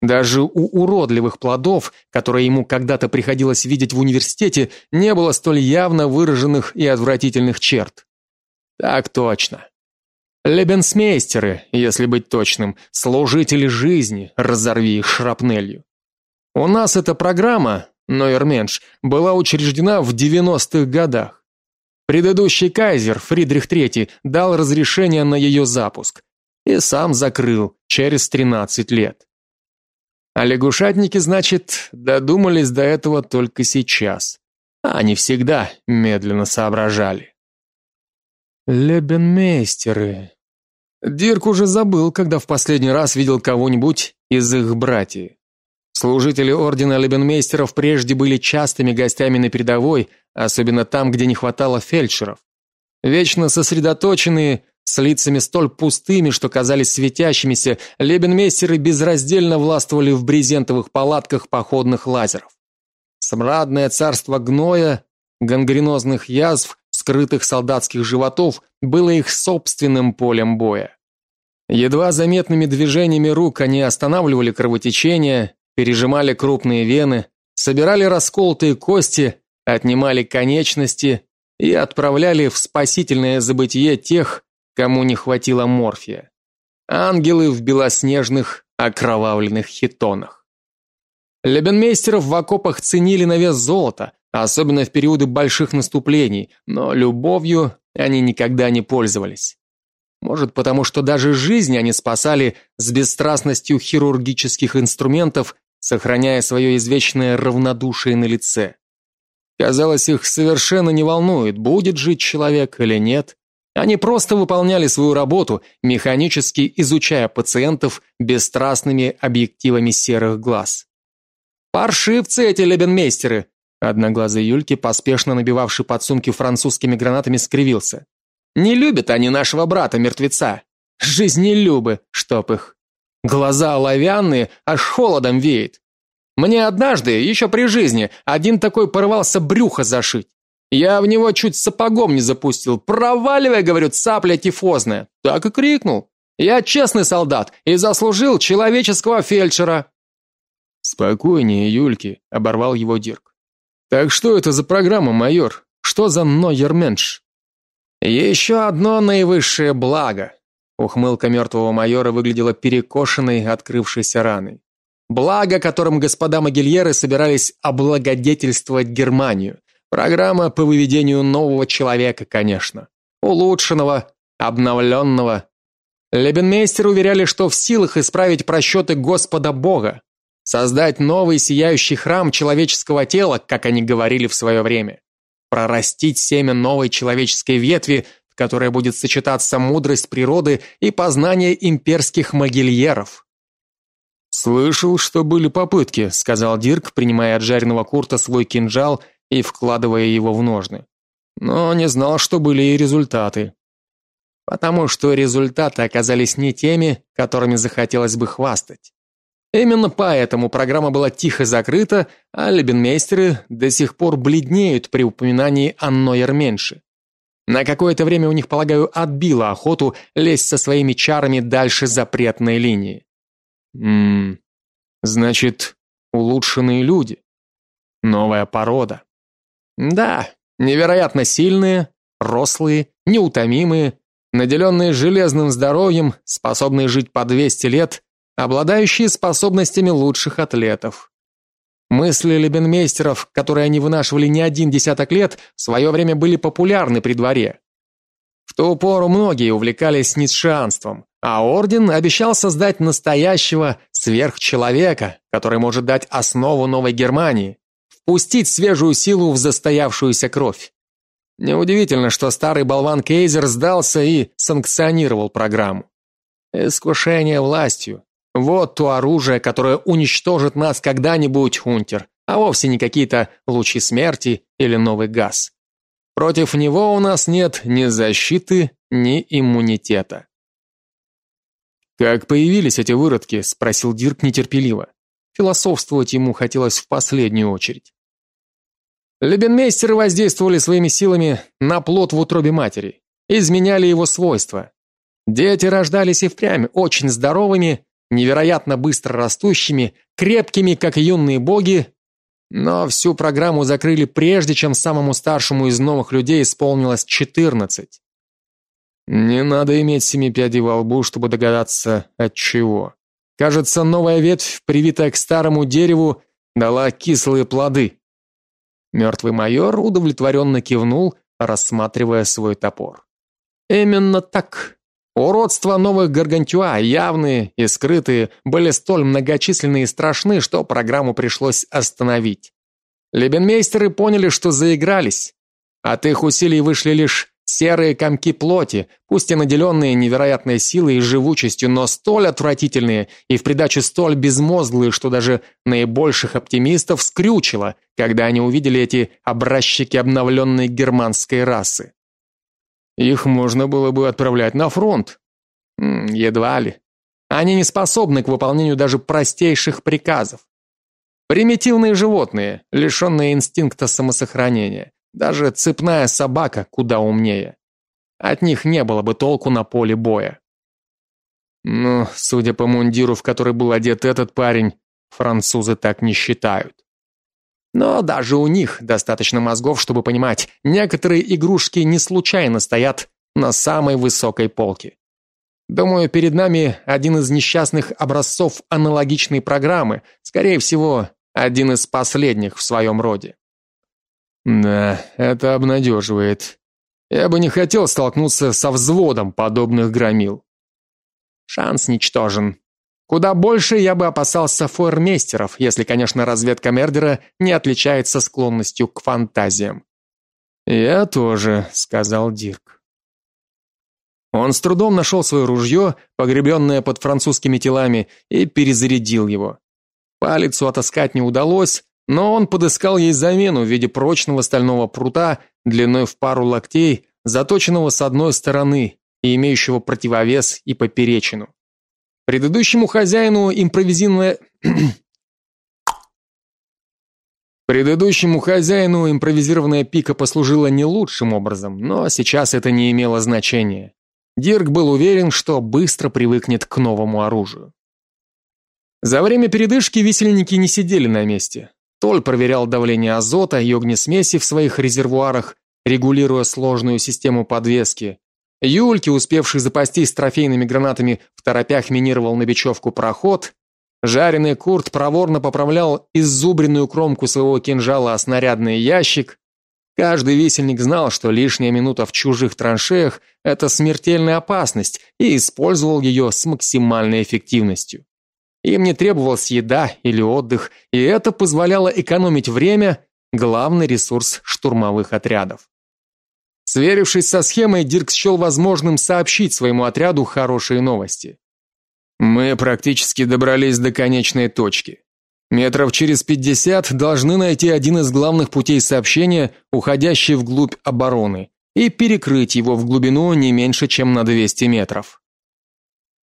Даже у уродливых плодов, которые ему когда-то приходилось видеть в университете, не было столь явно выраженных и отвратительных черт. Так точно. Лебенсмейстеры, если быть точным, служители жизни, разорви их шрапнелью. У нас эта программа, Нойерменш, была учреждена в 90-х годах. Предыдущий кайзер, Фридрих III, дал разрешение на ее запуск и сам закрыл через 13 лет. А лягушатники, значит, додумались до этого только сейчас. А они всегда медленно соображали. Лебенмейстеры. Дирк уже забыл, когда в последний раз видел кого-нибудь из их братьев. Служители ордена лебенмейстеров прежде были частыми гостями на передовой, особенно там, где не хватало фельдшеров. Вечно сосредоточенные, с лицами столь пустыми, что казались светящимися, лебенмейстеры безраздельно властвовали в брезентовых палатках походных лазеров. Смрадное царство гноя, гангренозных язв, скрытых солдатских животов было их собственным полем боя. Едва заметными движениями рук они останавливали кровотечение, пережимали крупные вены, собирали расколотые кости, отнимали конечности и отправляли в спасительное забытие тех, кому не хватило морфия. Ангелы в белоснежных окровавленных хитонах. Лебенмейстеров в окопах ценили на вес золота, особенно в периоды больших наступлений, но любовью они никогда не пользовались. Может, потому что даже жизнь они спасали с бесстрастностью хирургических инструментов, сохраняя свое извечное равнодушие на лице. Казалось, их совершенно не волнует, будет жить человек или нет. Они просто выполняли свою работу, механически изучая пациентов бесстрастными объективами серых глаз. Паршивцы эти лебенмейстеры. Одноглазый Юльки, поспешно набивавший подсумки французскими гранатами, скривился. Не любят они нашего брата-мертвеца. Жизнелюбы, чтоб их. Глаза оловянные, аж холодом веет. Мне однажды, еще при жизни, один такой порывался брюхо зашить. Я в него чуть сапогом не запустил. Проваливай, говорю, цапля тифозная. Так и крикнул. Я честный солдат и заслужил человеческого фельдшера. Спокойнее, Юльки, оборвал его Дирк. Так что это за программа, майор? Что за Нойерменш? Еще одно наивысшее благо. Ухмылка мертвого майора выглядела перекошенной, открывшейся раной. Благо, которым господа Могильеры собирались облагодетельствовать Германию. Программа по выведению нового человека, конечно. Улучшенного, обновленного. Лебенмейстер уверяли, что в силах исправить просчеты Господа Бога, создать новый сияющий храм человеческого тела, как они говорили в свое время. Прорастить семя новой человеческой ветви, в которой будет сочетаться мудрость природы и познание имперских могильеров. Слышал, что были попытки, сказал Дирк, принимая от жареного Курта свой кинжал и вкладывая его в ножны. Но не знал, что были и результаты. Потому что результаты оказались не теми, которыми захотелось бы хвастать. Именно поэтому программа была тихо закрыта, а лебенмейстеры до сих пор бледнеют при упоминании о Нойерменше. На какое-то время у них, полагаю, отбило охоту лезть со своими чарами дальше запретной линии. Мм. Значит, улучшенные люди. Новая порода. Да, невероятно сильные, рослые, неутомимые, наделенные железным здоровьем, способные жить по 200 лет, обладающие способностями лучших атлетов. Мысли лебенмейстеров, которые они вынашивали не один десяток лет, в свое время были популярны при дворе. В ту пору многие увлекались ницшеанством, а орден обещал создать настоящего сверхчеловека, который может дать основу новой Германии пустить свежую силу в застоявшуюся кровь. Неудивительно, что старый болван Кейзер сдался и санкционировал программу. Искушение властью. Вот то оружие, которое уничтожит нас когда-нибудь, Хунтер, а вовсе не какие-то лучи смерти или новый газ. Против него у нас нет ни защиты, ни иммунитета. Как появились эти выродки, спросил Дирк нетерпеливо. Философствовать ему хотелось в последнюю очередь. Лебенмейстеры воздействовали своими силами на плод в утробе матери, изменяли его свойства. Дети рождались и впрямь очень здоровыми, невероятно быстро растущими, крепкими, как юные боги, но всю программу закрыли прежде, чем самому старшему из новых людей исполнилось 14. Не надо иметь семи пядей во лбу, чтобы догадаться от чего. Кажется, новая ветвь, привитая к старому дереву, дала кислые плоды. Мертвый майор удовлетворенно кивнул, рассматривая свой топор. Именно так. Уродства новых гаргантюа, явные и скрытые, были столь многочисленны и страшны, что программу пришлось остановить. Лебенмейстеры поняли, что заигрались. От их усилий вышли лишь серые комки плоти, пусть и наделенные невероятной силой и живучестью, но столь отвратительные и в придачу столь безмозглые, что даже наибольших оптимистов скрючило, когда они увидели эти образчики обновленной германской расы. Их можно было бы отправлять на фронт. Едва ли. Они не способны к выполнению даже простейших приказов. Примитивные животные, лишенные инстинкта самосохранения. Даже цепная собака куда умнее. От них не было бы толку на поле боя. Но, судя по мундиру, в который был одет этот парень, французы так не считают. Но даже у них достаточно мозгов, чтобы понимать, некоторые игрушки не случайно стоят на самой высокой полке. Думаю, перед нами один из несчастных образцов аналогичной программы, скорее всего, один из последних в своем роде. Да, это обнадеживает. Я бы не хотел столкнуться со взводом подобных громил. Шанс ничтожен, Куда больше я бы опасался фойермейстеров, если, конечно, разведка Мердера не отличается склонностью к фантазиям. Я тоже, сказал Дирк. Он с трудом нашел свое ружье, погребенное под французскими телами, и перезарядил его. Палицу отыскать не удалось, но он подыскал ей замену в виде прочного стального прута длиной в пару локтей, заточенного с одной стороны и имеющего противовес и поперечину. Предыдущему хозяину импровизированная Предыдущему хозяину импровизированная пика послужила не лучшим образом, но сейчас это не имело значения. Дирк был уверен, что быстро привыкнет к новому оружию. За время передышки висельники не сидели на месте. Толь проверял давление азота и огнесмеси в своих резервуарах, регулируя сложную систему подвески. Юльки, успевший запастись трофейными гранатами, в торопях минировал на бечевку проход. Жареный Курт проворно поправлял иззубренную кромку своего кинжала о снарядный ящик. Каждый висельник знал, что лишняя минута в чужих траншеях это смертельная опасность, и использовал ее с максимальной эффективностью. Им не требовалась еда или отдых, и это позволяло экономить время, главный ресурс штурмовых отрядов. Сверившись со схемой, Дирк счел возможным сообщить своему отряду хорошие новости. Мы практически добрались до конечной точки. Метров через пятьдесят должны найти один из главных путей сообщения, уходящий вглубь обороны, и перекрыть его в глубину не меньше, чем на 200 метров.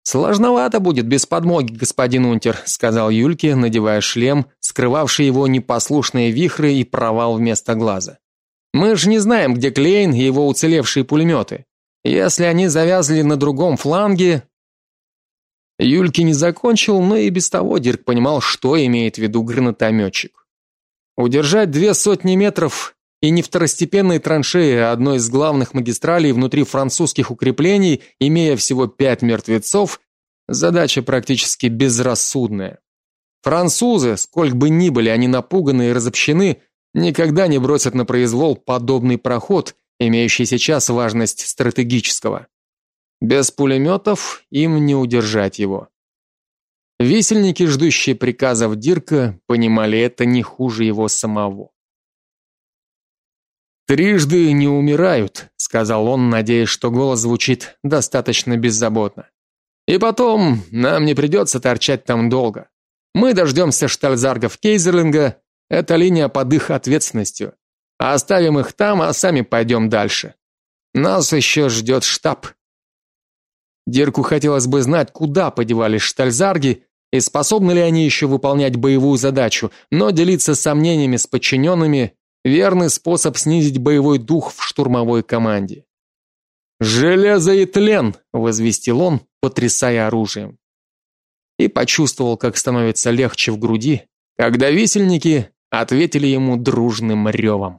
Сложновато будет без подмоги, господин Унтер, сказал Юльке, надевая шлем, скрывавший его непослушные вихры и провал вместо глаза. Мы же не знаем, где Клейн и его уцелевшие пулеметы. Если они завязли на другом фланге, Юльки не закончил, но и без того Дирк понимал, что имеет в виду гранатометчик. Удержать две сотни метров и не второстепенной траншеи, а одной из главных магистралей внутри французских укреплений, имея всего пять мертвецов, задача практически безрассудная. Французы, сколько бы ни были они напуганы и разобщены, никогда не бросят на произвол подобный проход, имеющий сейчас важность стратегического. Без пулеметов им не удержать его. Висельники, ждущие приказов Дирка, понимали это не хуже его самого. Трижды не умирают, сказал он, надеясь, что голос звучит достаточно беззаботно. И потом нам не придется торчать там долго. Мы дождемся штальзаргов Кейзерлинга это линия под их ответственностью. Оставим их там, а сами пойдем дальше. Нас еще ждет штаб. Дирку хотелось бы знать, куда подевались штальзарги и способны ли они еще выполнять боевую задачу, но делиться сомнениями с подчиненными – верный способ снизить боевой дух в штурмовой команде. «Железо и тлен!» – возвестил он, потрясая оружием. и почувствовал, как становится легче в груди, когда висельники ответили ему дружным ревом.